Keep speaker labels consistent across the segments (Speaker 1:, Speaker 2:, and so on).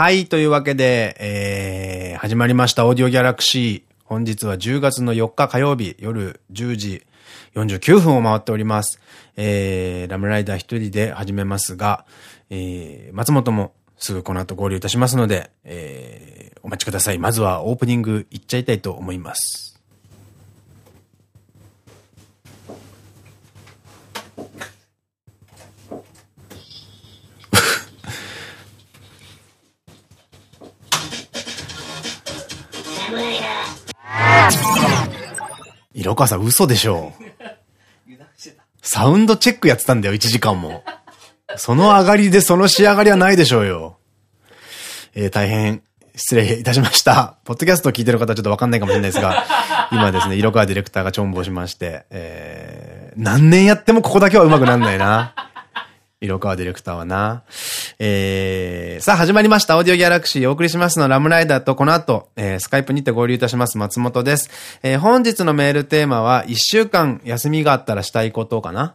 Speaker 1: はい、というわけで、えー、始まりました、オーディオギャラクシー。本日は10月の4日火曜日、夜10時49分を回っております。えー、ラムライダー一人で始めますが、えー、松本もすぐこの後合流いたしますので、えー、お待ちください。まずはオープニングいっちゃいたいと思います。色川さん嘘でしょサウンドチェックやってたんだよ、1時間も。その上がりでその仕上がりはないでしょうよ。えー、大変失礼いたしました。ポッドキャストを聞いてる方ちょっとわかんないかもしれないですが、今ですね、色川ディレクターがチョンボしまして、えー、何年やってもここだけは上手くなんないな。色川ディレクターはな。えー、さあ始まりました。オーディオギャラクシーお送りしますのラムライダーとこの後、えー、スカイプにて合流いたします松本です。えー、本日のメールテーマは、一週間休みがあったらしたいことかな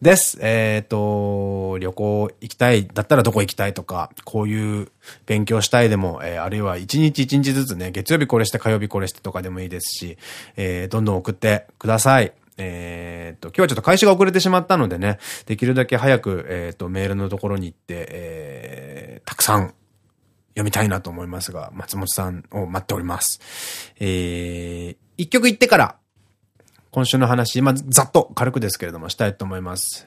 Speaker 1: です。えっ、と、旅行行きたい、だったらどこ行きたいとか、こういう勉強したいでも、えー、あるいは一日一日ずつね、月曜日これして火曜日これしてとかでもいいですし、えー、どんどん送ってください。えっと、今日はちょっと開始が遅れてしまったのでね、できるだけ早く、えっと、メールのところに行って、えー、たくさん読みたいなと思いますが、松本さんを待っております。えー、一曲言ってから、今週の話、まあ、ざっと軽くですけれども、したいと思います。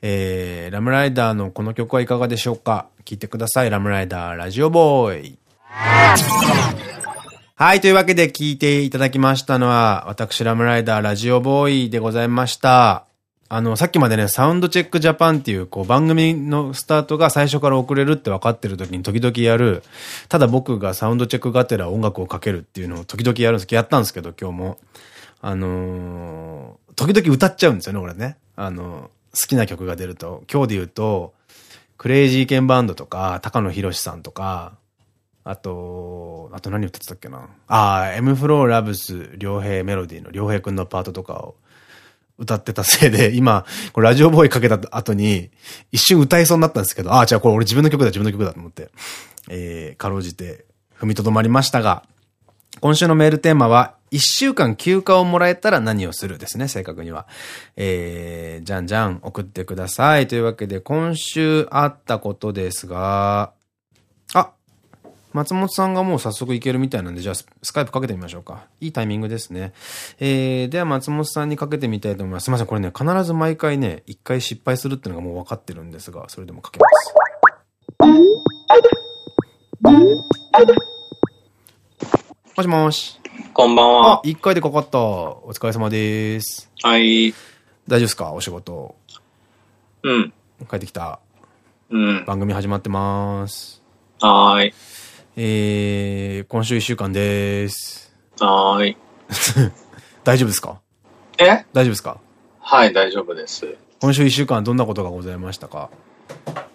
Speaker 1: えー、ラムライダーのこの曲はいかがでしょうか？聞いてください。ラムライダー、ラジオボーイ。はい。というわけで聞いていただきましたのは、私、ラムライダー、ラジオボーイでございました。あの、さっきまでね、サウンドチェックジャパンっていう、こう、番組のスタートが最初から遅れるって分かってる時に時々やる、ただ僕がサウンドチェックがてら音楽をかけるっていうのを時々やるんですけど、やったんですけど、今日も。あのー、時々歌っちゃうんですよね、俺ね。あの、好きな曲が出ると。今日で言うと、クレイジーケンバンドとか、高野博さんとか、あと、あと何歌ってたっけな？ああ、M フローラブス良平メロディーの良平くんのパートとかを歌ってたせいで、今、これラジオボーイかけた後に、一瞬歌いそうになったんですけど、ああ、じゃあこれ俺自分の曲だ、自分の曲だと思って、えー、かろうじて踏みとどまりましたが、今週のメールテーマは、一週間休暇をもらえたら何をするですね、正確には。えー、じゃんじゃん送ってください。というわけで、今週あったことですが、あ、松本さんがもう早速いけるみたいなんで、じゃあスカイプかけてみましょうか。いいタイミングですね。えー、では松本さんにかけてみたいと思います。すみません、これね、必ず毎回ね、一回失敗するっていうのがもう分かってるんですが、それでもかけます。もしもし。
Speaker 2: こんばんは。
Speaker 1: あ、一回でかかった。お疲れ様です。
Speaker 2: はい。
Speaker 1: 大丈夫ですか？お仕事。
Speaker 2: うん。
Speaker 1: 帰ってきた。
Speaker 2: うん。
Speaker 1: 番組始まってます。
Speaker 2: はーい。
Speaker 1: えー、今週一週間です。
Speaker 2: はーい。
Speaker 1: 大丈夫ですか？
Speaker 2: え？
Speaker 1: 大丈夫ですか？
Speaker 2: はい、大丈夫です。
Speaker 1: 今週一週間どんなことがございましたか？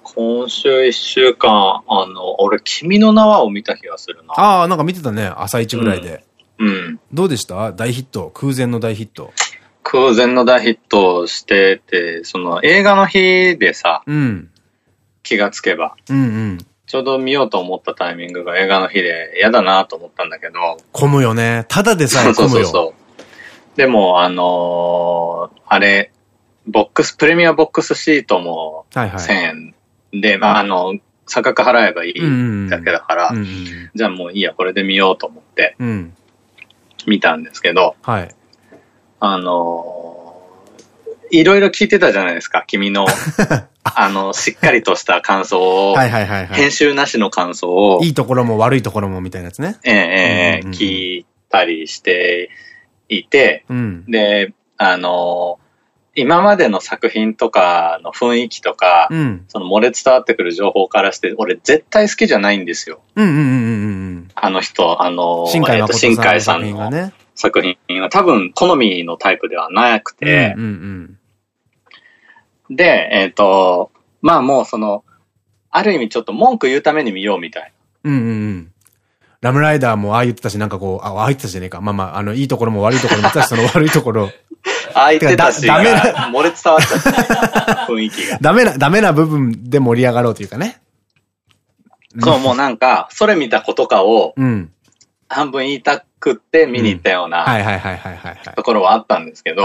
Speaker 2: 今週一週間、あの、俺、君の名はを見た気がするな。
Speaker 1: ああ、なんか見てたね。朝一ぐらいで。
Speaker 2: うん。
Speaker 1: どうでした？大ヒット？空前の大ヒット。
Speaker 2: 空前の大ヒットしてて、その映画の日でさ、
Speaker 1: うん。
Speaker 2: 気がつけば、
Speaker 1: うんうん。
Speaker 2: ちょうど見ようと思ったタイミングが映画の日で嫌だなと思ったんだけど、
Speaker 1: 混むよね。ただでさえ
Speaker 2: そう
Speaker 1: 混むよ。
Speaker 2: そうそう。でも、あのーあれ、ボックス、プレミアボックスシートも
Speaker 1: はいはい。
Speaker 2: 1000円で、まあ、あの、差額払えばいいだけだから、
Speaker 1: うんうん
Speaker 2: じゃあもういいや、これで見ようと思って
Speaker 1: うん。うん。
Speaker 2: 見たんですけど、
Speaker 1: はい。
Speaker 2: あのーいろいろ聞いてたじゃないですか、君の、あの、しっかりとした感想を、
Speaker 1: はいはいはいはい
Speaker 2: 編。集なしの感想を、
Speaker 1: いいところも悪いところもみたいなやつね。
Speaker 2: ええ聞いたりしていて、
Speaker 1: うん。
Speaker 2: で、あのー今までの作品とかの雰囲気とか、
Speaker 1: うん。
Speaker 2: その漏れ伝わってくる情報からして、俺絶対好きじゃないんですよ。
Speaker 1: うんうんうんうんうん。
Speaker 2: あの人、あのー
Speaker 1: 新海
Speaker 2: えっと
Speaker 1: 誠さんの
Speaker 2: 新海さんの
Speaker 1: 作品
Speaker 2: は多分好みのタイプではなくて、
Speaker 1: うんうん
Speaker 2: で、えっ、と、まあもうその、ある意味ちょっと文句言うために見ようみたい
Speaker 1: うん。うんうんうん。ラムライダーもああ言ってたし、なんかこう、あ、ああ言ってたじゃねえか。まあまあ、あの、いいところも悪いところも言ってたし、その悪いところ。
Speaker 2: な。ああ言ってたし、
Speaker 1: ダメな
Speaker 2: 漏れ伝わっちゃった。雰囲気が。
Speaker 1: ダメな、ダメな部分で盛り上がろうというかね。
Speaker 2: そう、もうなんか、それ見たことかを、半分言いたくって見に行ったような、ところはあったんですけど、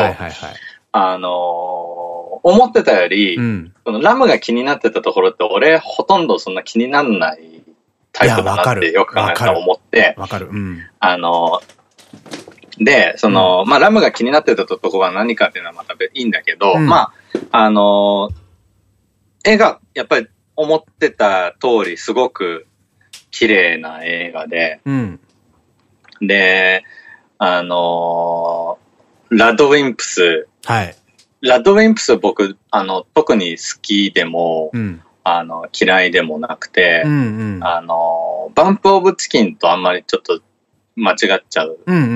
Speaker 2: あのー、思ってたより、うん、そのラムが気になってたところって俺ほとんどそんな気にならないタイプだなってよく考えたら思って、
Speaker 1: わかる。うん、
Speaker 2: あのー、で、その、うん、まあ、ラムが気になってたところが何かっていうのはまたいいんだけど、まあ、あのー、絵がやっぱり思ってた通りすごく綺麗な映画で、で、あのラッドウィンプス。
Speaker 1: はい。
Speaker 2: ラッドウィンプス僕、あの、特に好きでも、うん、あの、嫌いでもなくて、うんうん、あの、バンプオブチキンとあんまりちょっと間違っちゃう曲に
Speaker 1: よ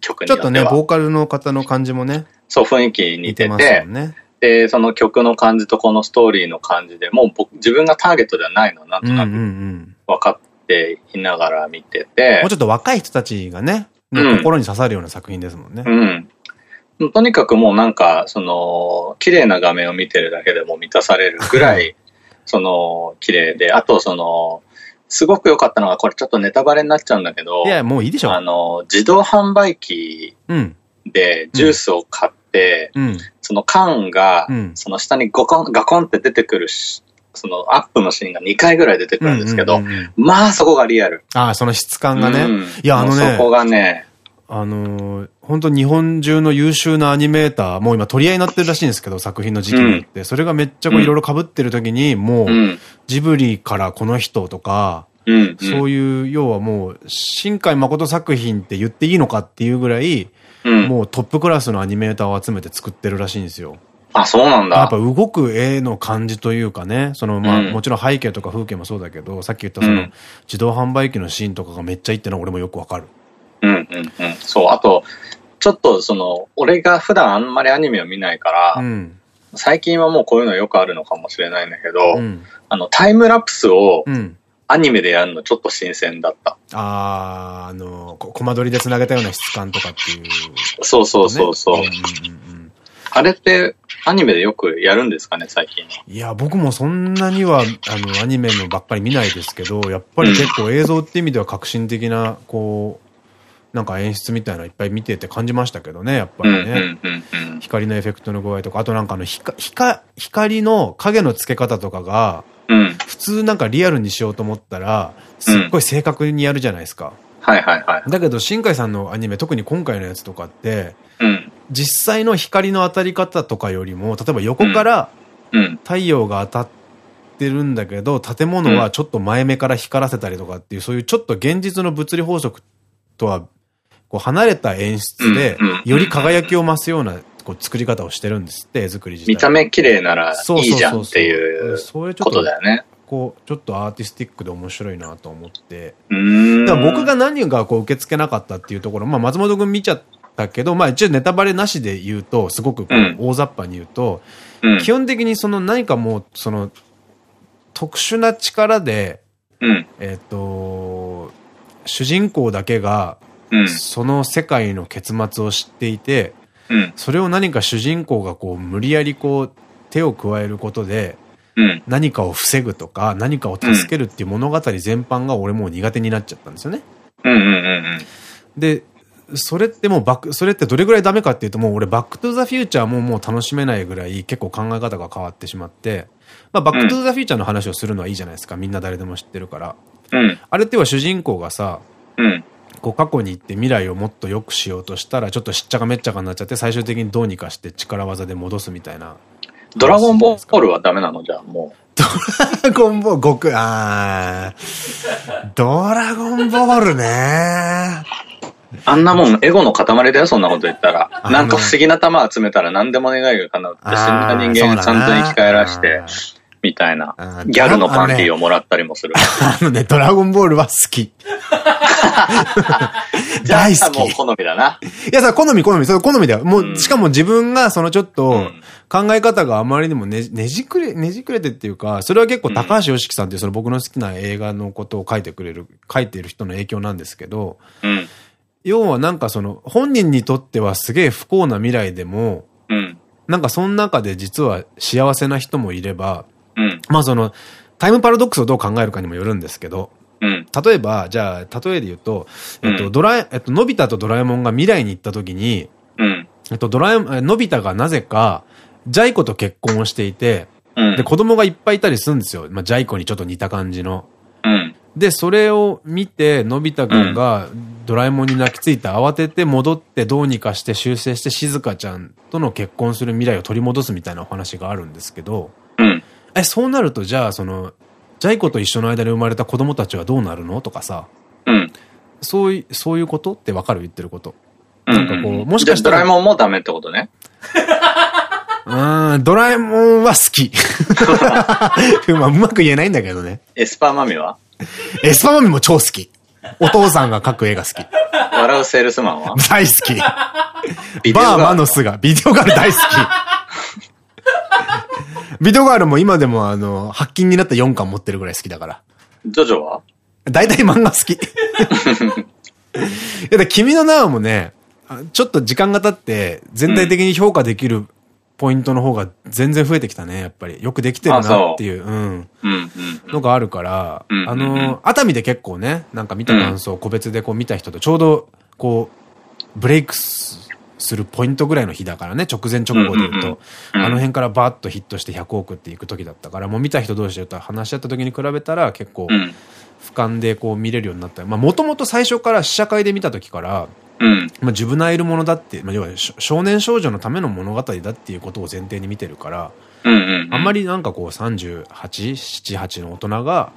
Speaker 1: っては。ちょっとね、ボーカルの方の感じもね。
Speaker 2: そう、雰囲気似てて、ね、で、その曲の感じとこのストーリーの感じでもう僕、自分がターゲットではないのはなんとなく分かっていながら見てて。
Speaker 1: もうちょっと若い人たちがね、心に刺さるような作品ですもんね。
Speaker 2: うん。とにかくもうなんか、その、綺麗な画面を見てるだけでも満たされるぐらい、その、綺麗で、あとその、すごく良かったのが、これちょっとネタバレになっちゃうんだけど、
Speaker 1: いや、もういいでしょ。
Speaker 2: あの、自動販売機でジュースを買って、うん、その缶が、その下にゴコン、ガコンって出てくるし、そのアップのシーンが2回ぐらい出てくるんですけど、まあそこがリアル。
Speaker 1: ああ、その質感がね。うん、いや、あのね。
Speaker 2: そこがね。
Speaker 1: あのー、本当日本中の優秀なアニメーター、もう今取り合いになってるらしいんですけど、作品の時期によって。うん、それがめっちゃこういろいろ被ってる時に、もう、ジブリからこの人とか、うんそういう、要はもう、新海誠作品って言っていいのかっていうぐらい、うん、もうトップクラスのアニメーターを集めて作ってるらしいんですよ。
Speaker 2: あ、そうなんだ。
Speaker 1: やっぱ動く絵の感じというかね、そのまあ、もちろん背景とか風景もそうだけど、さっき言ったその、自動販売機のシーンとかがめっちゃいいってのは俺もよくわかる。
Speaker 2: うんうんうん。そう、あと、ちょっとその、俺が普段あんまりアニメを見ないから、うん、最近はもうこういうのよくあるのかもしれないんだけど、うん、あの、タイムラプスを、アニメでやるのちょっと新鮮だった。
Speaker 1: ああ、あの、コマ撮りで繋げたような質感とかっていう、ね、
Speaker 2: そうそうそうそう。あれって、アニメでよくやるんですかね、最近。
Speaker 1: いや、僕もそんなには、あの、アニメのばっかり見ないですけど、やっぱり結構映像って意味では革新的な、こう、なんか演出みたいなのいっぱい見てて感じましたけどね、やっぱりね。光のエフェクトの具合とか、あとなんかあの、光の影の付け方とかが、うん、普通なんかリアルにしようと思ったら、すっごい正確にやるじゃないですか。
Speaker 2: はいはいはい。
Speaker 1: だけど、新海さんのアニメ、特に今回のやつとかって、うん、実際の光の当たり方とかよりも、例えば横から太陽が当たってるんだけど、建物はちょっと前目から光らせたりとかっていう、そういうちょっと現実の物理法則とはこう離れた演出で、より輝きを増すようなこう作り方をしてるんですって、絵作り自体。
Speaker 2: 見た目綺麗ならいいじゃんっていうことだよね。
Speaker 1: こう、ちょっとアーティスティックで面白いなと思って。だから僕が何がこう受け付けなかったっていうところ、まあ松本くん見ちゃったけど、まあ一応ネタバレなしで言うと、すごくこう大雑把に言うと、うん、基本的にその何かもう、その、特殊な力で、うん、えっと、主人公だけがその世界の結末を知っていて、うん、それを何か主人公がこう無理やりこう手を加えることで、何かを防ぐとか、何かを助けるっていう物語全般が俺もう苦手になっちゃったんですよね。で、それってもうバック、それってどれぐらいダメかっていうともう俺バックトゥザフューチャーももう楽しめないぐらい結構考え方が変わってしまって、まあバックトゥザフューチャーの話をするのはいいじゃないですか。みんな誰でも知ってるから。うん、あれっては主人公がさ、うん、こう過去に行って未来をもっと良くしようとしたら、ちょっとしっちゃかめっちゃかになっちゃって、最終的にどうにかして力技で戻すみたいな。
Speaker 2: ドラゴンボールはダメなの？じゃあ、もう。
Speaker 1: ドラゴンボール、ごく、あー。ドラゴンボールね
Speaker 2: あんなもん、エゴの塊だよ、そんなこと言ったら。なんか不思議な玉集めたら何でも願いが叶うって、死んだ人間ちゃんと生き返らして、みたいな。ギャルのパンティーをもらったりもする。
Speaker 1: あのね、ドラゴンボールは好き。大好き。
Speaker 2: もう好みだな。
Speaker 1: いやさ、好み好み、それ好みだよ。もう、しかも自分がそのちょっと、考え方があまりにもね、ねじくれ、ねじくれてっていうか、それは結構高橋良樹さんっていうその僕の好きな映画のことを書いてくれる、書いている人の影響なんですけど、うん、要はなんかその、本人にとってはすげえ不幸な未来でも、うん、なんかその中で実は幸せな人もいれば、うん、まあその、タイムパラドックスをどう考えるかにもよるんですけど、
Speaker 2: うん。
Speaker 1: 例えば、じゃあ、例えで言うと、えっと、ドラえ、えっと、のび太とドラえもんが未来に行った時に、
Speaker 2: うん。
Speaker 1: えっと、ドラえもん、のび太がなぜか、ジャイ子と結婚をしていて、うん、で、子供がいっぱいいたりするんですよ。まあ、ジャイ子にちょっと似た感じの。
Speaker 2: うん。
Speaker 1: で、それを見て、のび太くんが、ドラえもんに泣きついて慌てて戻ってどうにかして修正して静香ちゃんとの結婚する未来を取り戻すみたいなお話があるんですけど、
Speaker 2: うん。
Speaker 1: え、そうなるとじゃあ、その、ジャイ子と一緒の間に生まれた子供たちはどうなるのとかさ、
Speaker 2: うん。
Speaker 1: そういう、そういうことってわかる言ってること。
Speaker 2: なんかこう、もしかしたら。ドラえもんもダメってことね。
Speaker 1: うん、ドラえもんは好き。まあ、うまく言えないんだけどね。
Speaker 2: エスパーマミは？
Speaker 1: エスパーマミも超好き。お父さんが描く絵が好き。
Speaker 2: 笑うセールスマンは？
Speaker 1: 大好き。バーマノスが、ビデオガール大好き。ビデオガールも今でもあの、発禁になった4巻持ってるぐらい好きだから。
Speaker 2: ジョジョは？
Speaker 1: 大体漫画好き。いや、君の名はもね、ちょっと時間が経って全体的に評価できるポイントの方が全然増えてきたね、やっぱり。よくできてるなっていう、うん。のがあるから、あの、熱海で結構ね、なんか見た感想、個別でこう見た人とちょうど、こう、ブレイクするポイントぐらいの日だからね、直前直後で言うと、あの辺からバーッとヒットして100億っていく時だったから、もう見た人同士で言うと話し合った時に比べたら結構、俯瞰でこう見れるようになった。まあもともと最初から試写会で見た時から、
Speaker 2: うん、
Speaker 1: まあジュブナイルものだって、まあ、要は少年少女のための物語だっていうことを前提に見てるから、あんまりなんかこう38、7、8の大人が、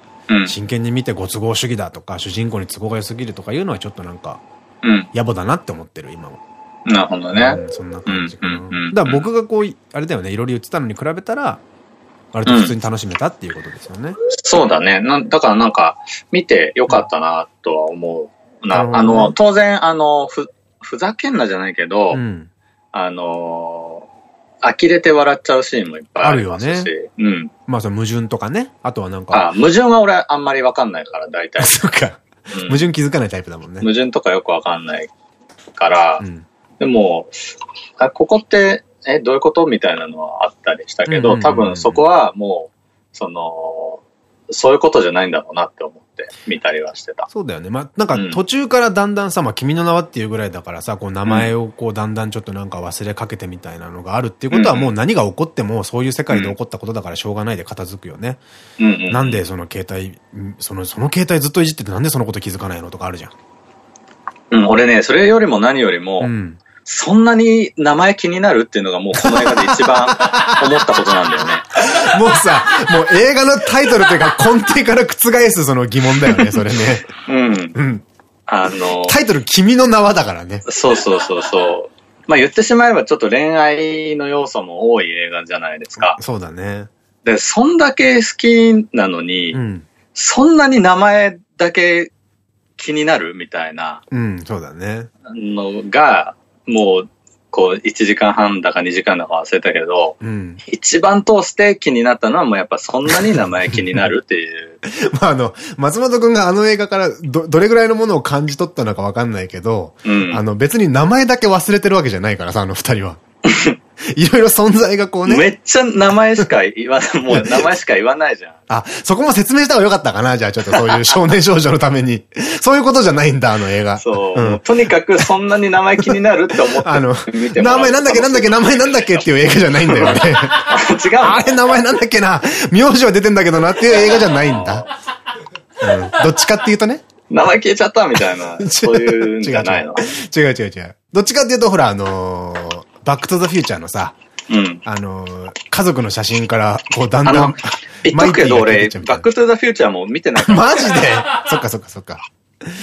Speaker 1: 真剣に見てご都合主義だとか、主人公に都合が良すぎるとかいうのはちょっとなんか、野暮だなって思ってる、今は。
Speaker 2: なるほどね。
Speaker 1: そんな感じかな。だから僕がこう、あれだよね、いろいろ言ってたのに比べたら、割と普通に楽しめたっていうことですよね。
Speaker 2: そうだね。なだからなんか、見てよかったなとは思うな、あの、当然、あの、ふ、ふざけんなじゃないけど、うん、あの、呆れて笑っちゃうシーンもいっぱいあるよね。うん。
Speaker 1: まあ、その矛盾とかね。あとはなんか。
Speaker 2: あ、矛盾は俺あんまりわかんないから、大体。
Speaker 1: そ。うん、矛盾気づかないタイプだもんね。
Speaker 2: 矛盾とかよくわかんないから、うん、でも、あ、ここって、え、どういうことみたいなのはあったりしたけど、多分そこはもう、その、そういうことじゃないんだろうなって思って見たりはしてた。
Speaker 1: そうだよね。まあ、なんか途中からだんだんさ、まあ、君の名はっていうぐらいだからさ、こう名前をこうだんだんちょっとなんか忘れかけてみたいなのがあるっていうことはもう何が起こってもそういう世界で起こったことだからしょうがないで片付くよね。なんでその携帯、その、その携帯ずっといじっててなんでそのこと気づかないのとかあるじゃん。
Speaker 2: うん、俺ね、それよりも何よりも、うんそんなに名前気になるっていうのがもうこの映画で一番 思ったことなんだよね。
Speaker 1: もうさ、もう映画のタイトルっていうか根底から覆すその疑問だよね、それね。
Speaker 2: うん。うん。あの、
Speaker 1: タイトル君の名はだからね。
Speaker 2: そうそうそうそう。まあ言ってしまえばちょっと恋愛の要素も多い映画じゃないですか。
Speaker 1: そうだね。
Speaker 2: で、そんだけ好きなのに、うん、そんなに名前だけ気になるみたいな。
Speaker 1: うん、そうだね。
Speaker 2: のが、もう、こう、1時間半だか2時間だか忘れたけど、うん、一番通して気になったのはもうやっぱそんなに名前気になるっていう。
Speaker 1: まああの、松本くんがあの映画からど、どれぐらいのものを感じ取ったのかわかんないけど、うん、あの別に名前だけ忘れてるわけじゃないからさ、あの二人は。いろいろ存在がこうね。
Speaker 2: めっちゃ名前しか言わもう 名前しか言わないじゃん。
Speaker 1: あ、そこも説明した方がよかったかなじゃあちょっとそういう 少年少女のために。そういうことじゃないんだ、あの映画。
Speaker 2: そう。うん、とにかくそんなに名前気になるって思ってあの、
Speaker 1: 名前なんだっけなんだっけ名前なんだっけっていう映画じゃないんだよね。
Speaker 2: 違う。
Speaker 1: あれ名前なんだっけな名字は出てんだけどなっていう映画じゃないんだ。うん。どっちかっていうとね。
Speaker 2: 名前消えちゃったみたいな。そういうんじゃないの？
Speaker 1: 違う違う違う。どっちかっていうと、ほら、あのー、バックトゥザフューチャーのさ、うん。あの、家族の写真から、こう、だんだん。
Speaker 2: 言っとくけど、俺、バックトゥザフューチャーも見てない
Speaker 1: マジで？そっかそっかそっか。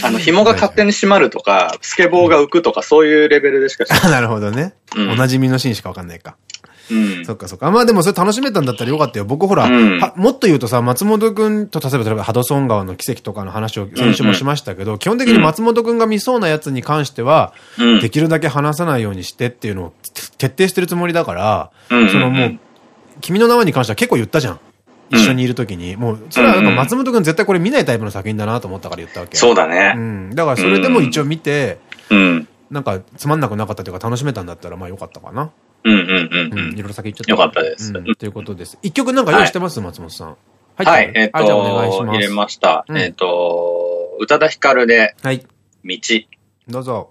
Speaker 2: あの、紐が勝手に閉まるとか、スケボーが浮くとか、そういうレベルでしか
Speaker 1: あ、なるほどね。おなじみのシーンしかわかんないか。うん、そっかそっか。まあでもそれ楽しめたんだったらよかったよ。僕ほら、うん、もっと言うとさ、松本くんと、例えば、例えばハドソン川の奇跡とかの話を先週もしましたけど、基本的に松本くんが見そうなやつに関しては、うん、できるだけ話さないようにしてっていうのを徹底してるつもりだから、そのもう、君の名はに関しては結構言ったじゃん。一緒にいるときに。もう、それはなんか松本くん絶対これ見ないタイプの作品だなと思ったから言ったわけ。
Speaker 2: そうだね。
Speaker 1: うん。だからそれでも一応見て、うん。なんかつまんなくなかったというか楽しめたんだったらまあよかったかな。
Speaker 2: うんうんうん。うん。い
Speaker 1: ろいろ先言っちゃった。
Speaker 2: よかったです。
Speaker 1: ということです。一曲なんか用意してます松本さん。
Speaker 2: はい、えっ、と、入れました。えっ、と、宇多田ヒカルで、はい。道。
Speaker 1: どうぞ。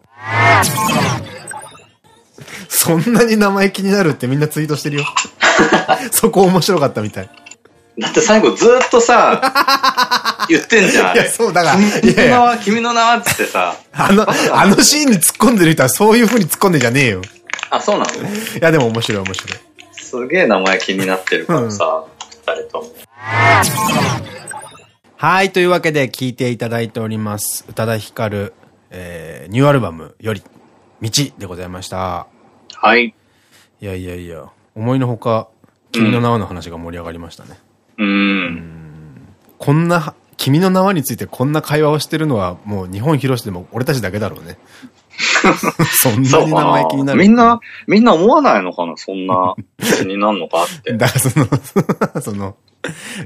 Speaker 1: そんなに名前気になるってみんなツイートしてるよ。そこ面白かったみたい。
Speaker 2: だって最後ずっとさ、言ってんじゃん。いや、
Speaker 1: そうだから。
Speaker 2: 君の名は、君の名はっってさ。
Speaker 1: あの、あのシーンに突っ込んでる人はそういう風に突っ込んでんじゃねえよ。
Speaker 2: あ、そうなの？い
Speaker 1: や、でも面白い面白い。
Speaker 2: すげえ名前気になってるからさ、二、人とも。
Speaker 1: はい、というわけで聞いていただいております。宇多田ヒカル、えー、ニューアルバムより、道でございました。
Speaker 2: はい。
Speaker 1: いやいやいや、思いのほか、君の名はの話が盛り上がりましたね。
Speaker 2: うん。うん
Speaker 1: こんな、君の名はについてこんな会話をしてるのは、もう日本広しでも俺たちだけだろうね。そんなに名前気になる？
Speaker 2: みんな、みんな思わないのかな？そんな気になるのか？って。
Speaker 1: だからその、その、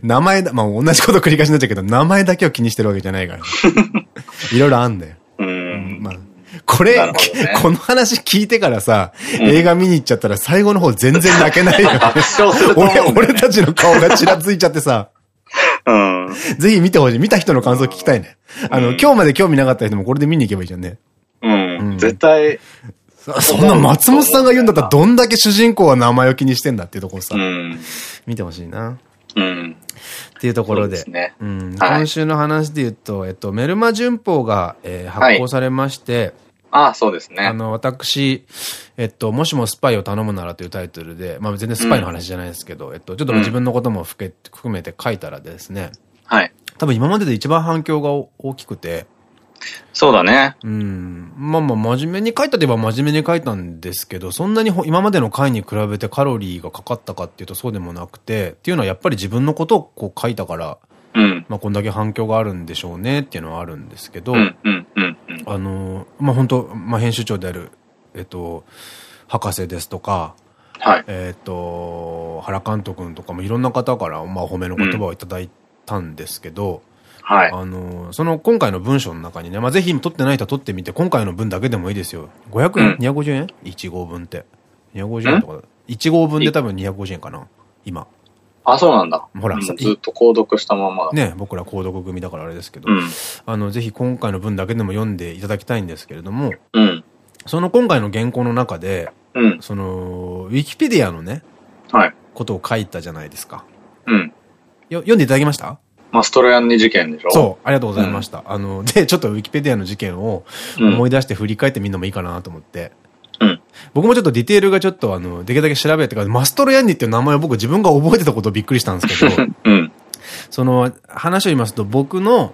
Speaker 1: 名前だ、まあ同じこと繰り返しになっちゃうけど、名前だけを気にしてるわけじゃないから。いろいろあんだよ。
Speaker 2: うん。
Speaker 1: まあ、これ、ね、この話聞いてからさ、映画見に行っちゃったら最後の方全然泣けないよ、ね。俺、俺たちの顔がちらついちゃってさ。
Speaker 2: うん。
Speaker 1: ぜひ見てほしい。見た人の感想聞きたいね。あの、今日まで興味なかった人もこれで見に行けばいいじゃんね。
Speaker 2: うん。絶対。
Speaker 1: そんな松本さんが言うんだったらどんだけ主人公は名前を気にしてんだっていうところさ。うん。見てほしいな。
Speaker 2: うん。
Speaker 1: っていうところで。ね。うん。今週の話で言うと、えっと、メルマ旬報が、えー、発行されまして、
Speaker 2: ああ、そうですね。
Speaker 1: あの、私、えっと、もしもスパイを頼むならというタイトルで、まあ全然スパイの話じゃないですけど、うん、えっと、ちょっと自分のことも含めて書いたらですね、
Speaker 2: はい。
Speaker 1: 多分今までで一番反響が大きくて、
Speaker 2: そうだね。
Speaker 1: うん。まあまあ、真面目に書いたといえば真面目に書いたんですけど、そんなに今までの回に比べてカロリーがかかったかっていうとそうでもなくて、っていうのはやっぱり自分のことをこう書いたから、
Speaker 2: うん、
Speaker 1: まあこんだけ反響があるんでしょうねっていうのはあるんですけど、
Speaker 2: あ
Speaker 1: の、まあ本当まあ編集長である、えっと、博士ですとか、
Speaker 2: はい、
Speaker 1: えっと、原監督とかもいろんな方から、まあ褒めの言葉をいただいたんですけど、
Speaker 2: はい。
Speaker 1: あの、その今回の文章の中にね、まあ、ぜひ撮ってない人は撮ってみて、今回の分だけでもいいですよ。500円、うん、?250 円 ?1 号分って。250円とか。1号分で多分250円かな今。
Speaker 2: あ、そうなんだ。
Speaker 1: ほら、うん、
Speaker 2: ずっと購読したままだ。
Speaker 1: ね、僕ら購読組だからあれですけど、うん、あの、ぜひ今回の分だけでも読んでいただきたいんですけれども、
Speaker 2: うん、
Speaker 1: その今回の原稿の中で、
Speaker 2: うん、
Speaker 1: その、ウィキペディアのね、
Speaker 2: はい。
Speaker 1: ことを書いたじゃないですか。
Speaker 2: うん。
Speaker 1: よ、読んでいただきました？
Speaker 2: マストロヤンニ事件でしょ？
Speaker 1: そう、ありがとうございました。うん、あの、で、ちょっとウィキペディアの事件を思い出して振り返ってみるのもいいかなと思って。
Speaker 2: うん。
Speaker 1: 僕もちょっとディテールがちょっとあの、できるだけ調べてから、マストロヤンニっていう名前を僕自分が覚えてたことびっくりしたんですけど、
Speaker 2: うん。
Speaker 1: その、話を言いますと、僕の、